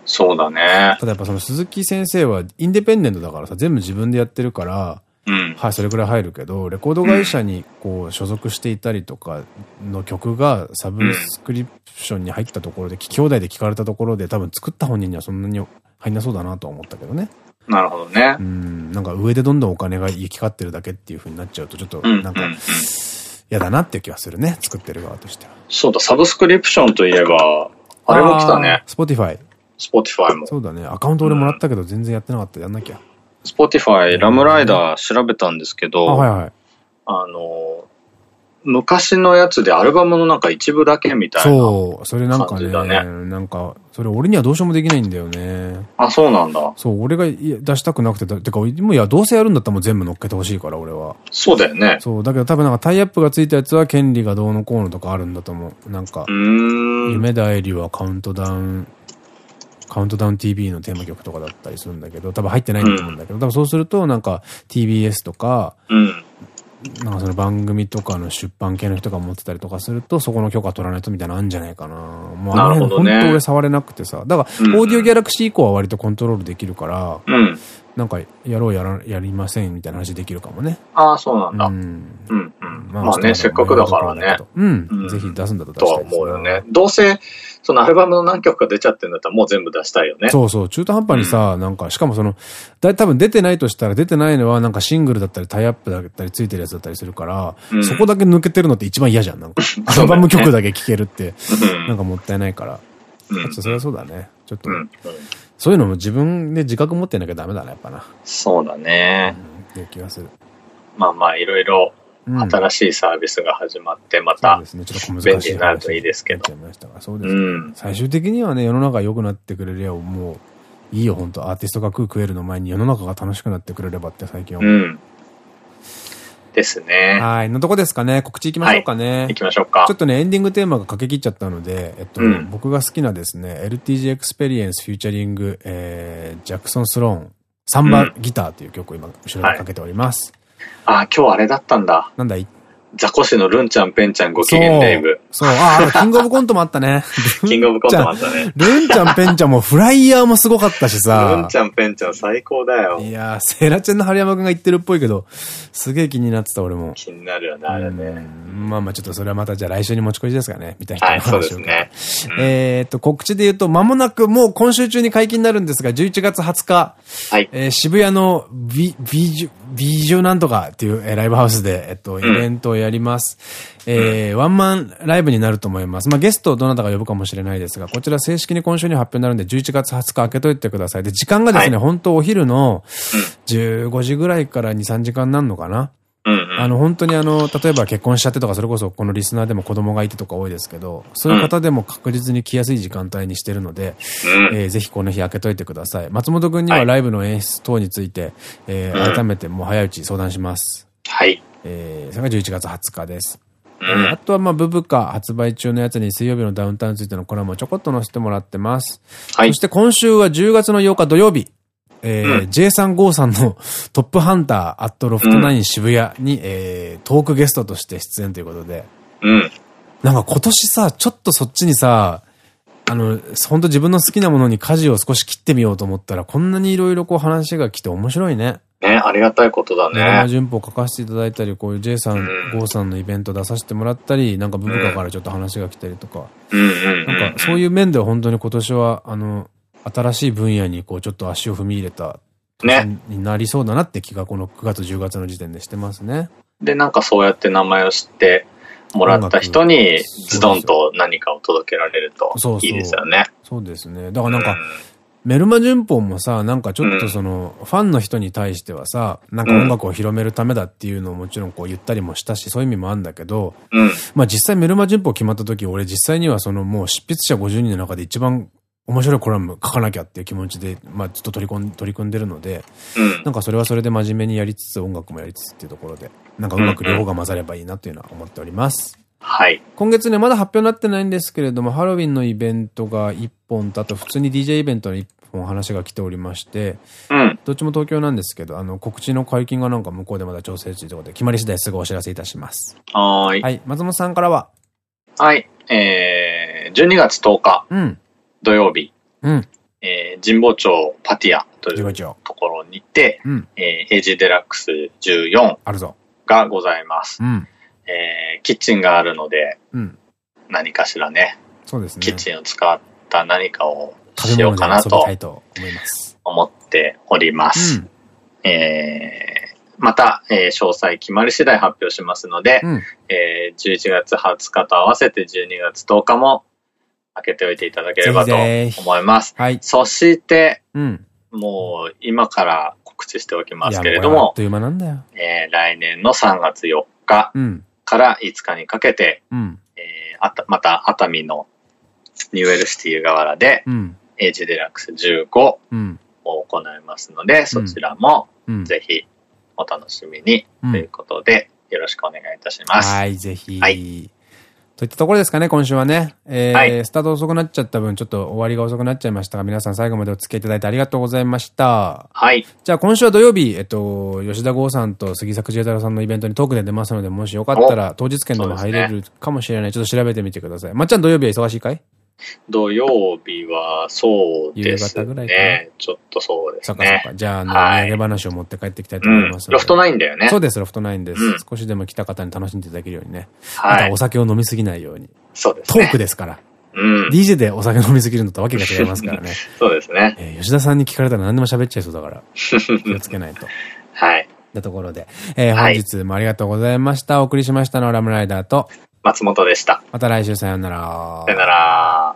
Speaker 2: そうだね。
Speaker 1: ただやっぱその鈴木先生はインデペンデントだからさ、全部自分でやってるから、
Speaker 2: うん、
Speaker 1: はい、それぐらい入るけど、レコード会社にこう所属していたりとかの曲がサブスクリプションに入ったところで、兄弟で聞かれたところで多分作った本人にはそんなに入んなそうだなとは思ったけどね。
Speaker 2: なるほどね。
Speaker 1: うん、なんか上でどんどんお金が行き交ってるだけっていう風になっちゃうと、ちょっとなんか、嫌だなっていう気がするね、作ってる側としては。
Speaker 2: そうだ、サブスクリプションといえば、あれも来たね。
Speaker 1: スポティファイ。
Speaker 2: スポティファイも。
Speaker 1: そうだね。アカウント俺もらったけど全然やってなかった。やんなきゃ。
Speaker 2: スポティファイ、ラムライダー調べたんですけど、
Speaker 1: はいはい。
Speaker 2: あの、昔のやつでアルバムのなんか一部だけみたいな、
Speaker 1: そう、それなんかね、なんか、それ俺にはどうしようもできないんだよね。
Speaker 2: あ、そうなんだ。
Speaker 1: そう、俺が出したくなくて、てか、もういや、どうせやるんだったらもう全部乗っけてほしいから、俺は。
Speaker 2: そうだよね。
Speaker 1: そう、だけど多分なんかタイアップがついたやつは権利がどうのこうのとかあるんだと思う。なんか、夢だえりはカウントダウン、カウントダウン TV のテーマ曲とかだったりするんだけど、多分入ってないんだと思うんだけど、うん、多分そうするとなんか TBS とか、
Speaker 2: うん
Speaker 1: なんかその番組とかの出版系の人が持ってたりとかすると、そこの許可取らないとみたいなのあるんじゃないかな。もうあの辺本当俺触れなくてさ。だから、オーディオギャラクシー以降は割とコントロールできるから、
Speaker 2: うん、
Speaker 1: なんか、やろうやら、やりませんみたいな話できるかもね。
Speaker 2: ああ、そうなんだ。うん。うん、うん。まあね、せっかくだからね。
Speaker 1: うん。ぜひ出すんだと出した
Speaker 2: いとは思うよね。どうせ、そのアルバムの何曲か出ちゃってんだったらもう全部出したいよね。
Speaker 1: そうそう。中途半端にさ、うん、なんか、しかもその、だ多分出てないとしたら出てないのはなんかシングルだったりタイアップだったりついてるやつだったりするから、うん、そこだけ抜けてるのって一番嫌じゃん。なんか、アルバム曲だけ聴けるって、なんかもったいないから。うん、それはそうだね。ちょっと、そういうのも自分で自覚持ってなきゃダメだね、やっぱな。
Speaker 2: そうだね。
Speaker 1: うん、いう気がする。
Speaker 2: まあまあ、いろいろ新しいサービスが始まって、また、便利になるといいですけど。
Speaker 1: そうですね。最終的にはね、世の中良くなってくれりゃ、もう、いいよ、本当アーティストが食う食えるの前に世の中が楽しくなってくれればって最近思う。うん。
Speaker 2: ですね。
Speaker 1: はい。のとこですかね。告知行きましょうかね。
Speaker 2: 行きましょうか。
Speaker 1: ちょっとね、エンディングテーマがかけ切っちゃったので、えっと、うん、僕が好きなですね、LTG エクスペリエンスフィーチャリング、えー、ジャクソン・スローン、サンバギターという曲を今、後ろにかけております。
Speaker 2: はい、あ、今日あれだったんだ。
Speaker 1: なんだ、い
Speaker 2: ザコシのルンちゃんペンちゃんご機嫌レイブ。
Speaker 1: そう、ああ、キングオブコントもあったね。
Speaker 2: キングオブコントもあったね。
Speaker 1: ルンちゃんペンちゃんもフライヤーもすごかったしさ。
Speaker 2: ルンちゃんペンちゃん最高だよ。
Speaker 1: いやー、セイラちゃんの春山くんが言ってるっぽいけど、すげえ気になってた俺も。
Speaker 2: 気になるよね、あれね。
Speaker 1: まあまあちょっとそれはまたじゃあ来週に持ち越しですかね、みたいな
Speaker 2: 話を。はい、そうですね。
Speaker 1: えっと、告知で言うと、間もなくもう今週中に解禁になるんですが、11月20日、
Speaker 2: はい。
Speaker 1: えー、渋谷のビ、ビジュ、ビジュなんとかっていう、えー、ライブハウスで、えっと、イベントをやります。うん、えー、ワンマンライブになると思います。まあ、ゲストどなたか呼ぶかもしれないですが、こちら正式に今週に発表になるんで、11月20日開けといてください。で、時間がですね、はい、本当お昼の15時ぐらいから2、3時間なんのかな？あの、本当にあの、例えば結婚しちゃってとか、それこそこのリスナーでも子供がいてとか多いですけど、そういう方でも確実に来やすい時間帯にしてるので、うん、えー、ぜひこの日開けといてください。松本くんにはライブの演出等について、えー、改めてもう早いうち相談します。
Speaker 2: はい。
Speaker 1: えー、それが11月20日です。うん、あとは、まあ、ブブカ発売中のやつに水曜日のダウンタウンについてのコラムをちょこっと載せてもらってます。はい。そして今週は10月の8日土曜日。えー、うん、J さん GO さんのトップハンターアットロフトナイン渋谷に、うん、えー、トークゲストとして出演ということで。
Speaker 2: うん。
Speaker 1: なんか今年さ、ちょっとそっちにさ、あの、本当自分の好きなものに舵を少し切ってみようと思ったら、こんなにいろいろこう話が来て面白いね。
Speaker 2: ね、ありがたいことだね。
Speaker 1: 生順報書かせていただいたり、こういう J さん、うん、GO さんのイベント出させてもらったり、なんか文化からちょっと話が来たりとか。なんかそういう面では本当に今年は、あの、新しい分野にこうちょっと足を踏み入れたね。になりそうだなって気がこの9月10月の時点でしてますね。
Speaker 2: で、なんかそうやって名前を知ってもらった人にズドンと何かを届けられるといいですよね。
Speaker 1: そうですね。だからなんか、メルマ旬報もさ、なんかちょっとその、ファンの人に対してはさ、なんか音楽を広めるためだっていうのをもちろんこう言ったりもしたし、そういう意味もあるんだけど、
Speaker 2: うん、
Speaker 1: まあ実際メルマ旬報決まった時、俺実際にはそのもう執筆者50人の中で一番面白いコラム書かなきゃっていう気持ちで、まあずっと取り込ん取り組んでるので、
Speaker 2: うん、
Speaker 1: なんかそれはそれで真面目にやりつつ、音楽もやりつつっていうところで、なんか音楽両方が混ざればいいなというのは思っております。
Speaker 2: はい。
Speaker 1: 今月ね、まだ発表になってないんですけれども、ハロウィンのイベントが1本と、あと普通に DJ イベントの1本話が来ておりまして、
Speaker 2: うん、
Speaker 1: どっちも東京なんですけど、あの、告知の解禁がなんか向こうでまだ調整中ということで、決まり次第すぐお知らせいたします。
Speaker 2: はい。
Speaker 1: はい。松本さんからは？
Speaker 2: はい。えー、12月10日。
Speaker 1: うん。
Speaker 2: 土曜日。
Speaker 1: うん。
Speaker 2: えー、神保町パティアというところにて、
Speaker 1: うん、
Speaker 2: えー、エイジデラックス14
Speaker 1: あるぞ
Speaker 2: がございます。
Speaker 1: うん、
Speaker 2: えー、キッチンがあるので、
Speaker 1: うん、
Speaker 2: 何かしらね、
Speaker 1: そうですね。
Speaker 2: キッチンを使った何かをしようかなと思っております。うん、えー、また、えー、詳細決まり次第発表しますので、
Speaker 1: うん、
Speaker 2: えー、11月20日と合わせて12月10日も開けておいていただければと思います。
Speaker 1: はい。
Speaker 2: そして、
Speaker 1: うん、
Speaker 2: もう今から告知しておきますけれども、
Speaker 1: あっという間なんだよ。
Speaker 2: えー、来年の3月4日から5日にかけて、
Speaker 1: うん、
Speaker 2: えー、あた、また熱海のニューエルシティ湯河原で、
Speaker 1: うん、
Speaker 2: エイジデラックス15を行いますので、うん、そちらもぜひお楽しみにということで、よろしくお願いいたします。
Speaker 1: はい、ぜひ。はいといったところですかね、今週はね。えー、はい、スタート遅くなっちゃった分、ちょっと終わりが遅くなっちゃいましたが、皆さん最後までお付き合いいただいてありがとうございました。
Speaker 2: はい。
Speaker 1: じゃあ今週は土曜日、えっと、吉田剛さんと杉作慈太郎さんのイベントにトークで出ますので、もしよかったら当日券でも入れるかもしれない。ね、ちょっと調べてみてください。まっちゃん土曜日は忙しいかい？
Speaker 2: 土曜日はそうですね。夕方ぐらいかちょっとそうですね。そっかそっか。
Speaker 1: じゃあ、あの、はい、土産話を持って帰っていきたいと思います、
Speaker 2: うん、ロフトナインだよね。
Speaker 1: そうです、ロフトナインです、うん、少しでも来た方に楽しんでいただけるようにね。はい。またお酒を飲みすぎないように。
Speaker 2: そうです
Speaker 1: ね。トークですから。
Speaker 2: うん。
Speaker 1: DJ でお酒飲みすぎるのとわけが違いますからね。
Speaker 2: そうですね。
Speaker 1: えー、吉田さんに聞かれたら何でも喋っちゃいそうだから。気をつけないと。
Speaker 2: はい。
Speaker 1: なところで、えー、本日もありがとうございました。お送りしましたのはラムライダーと、
Speaker 2: 松本でした。
Speaker 1: また来週さようなら。
Speaker 2: さよなら。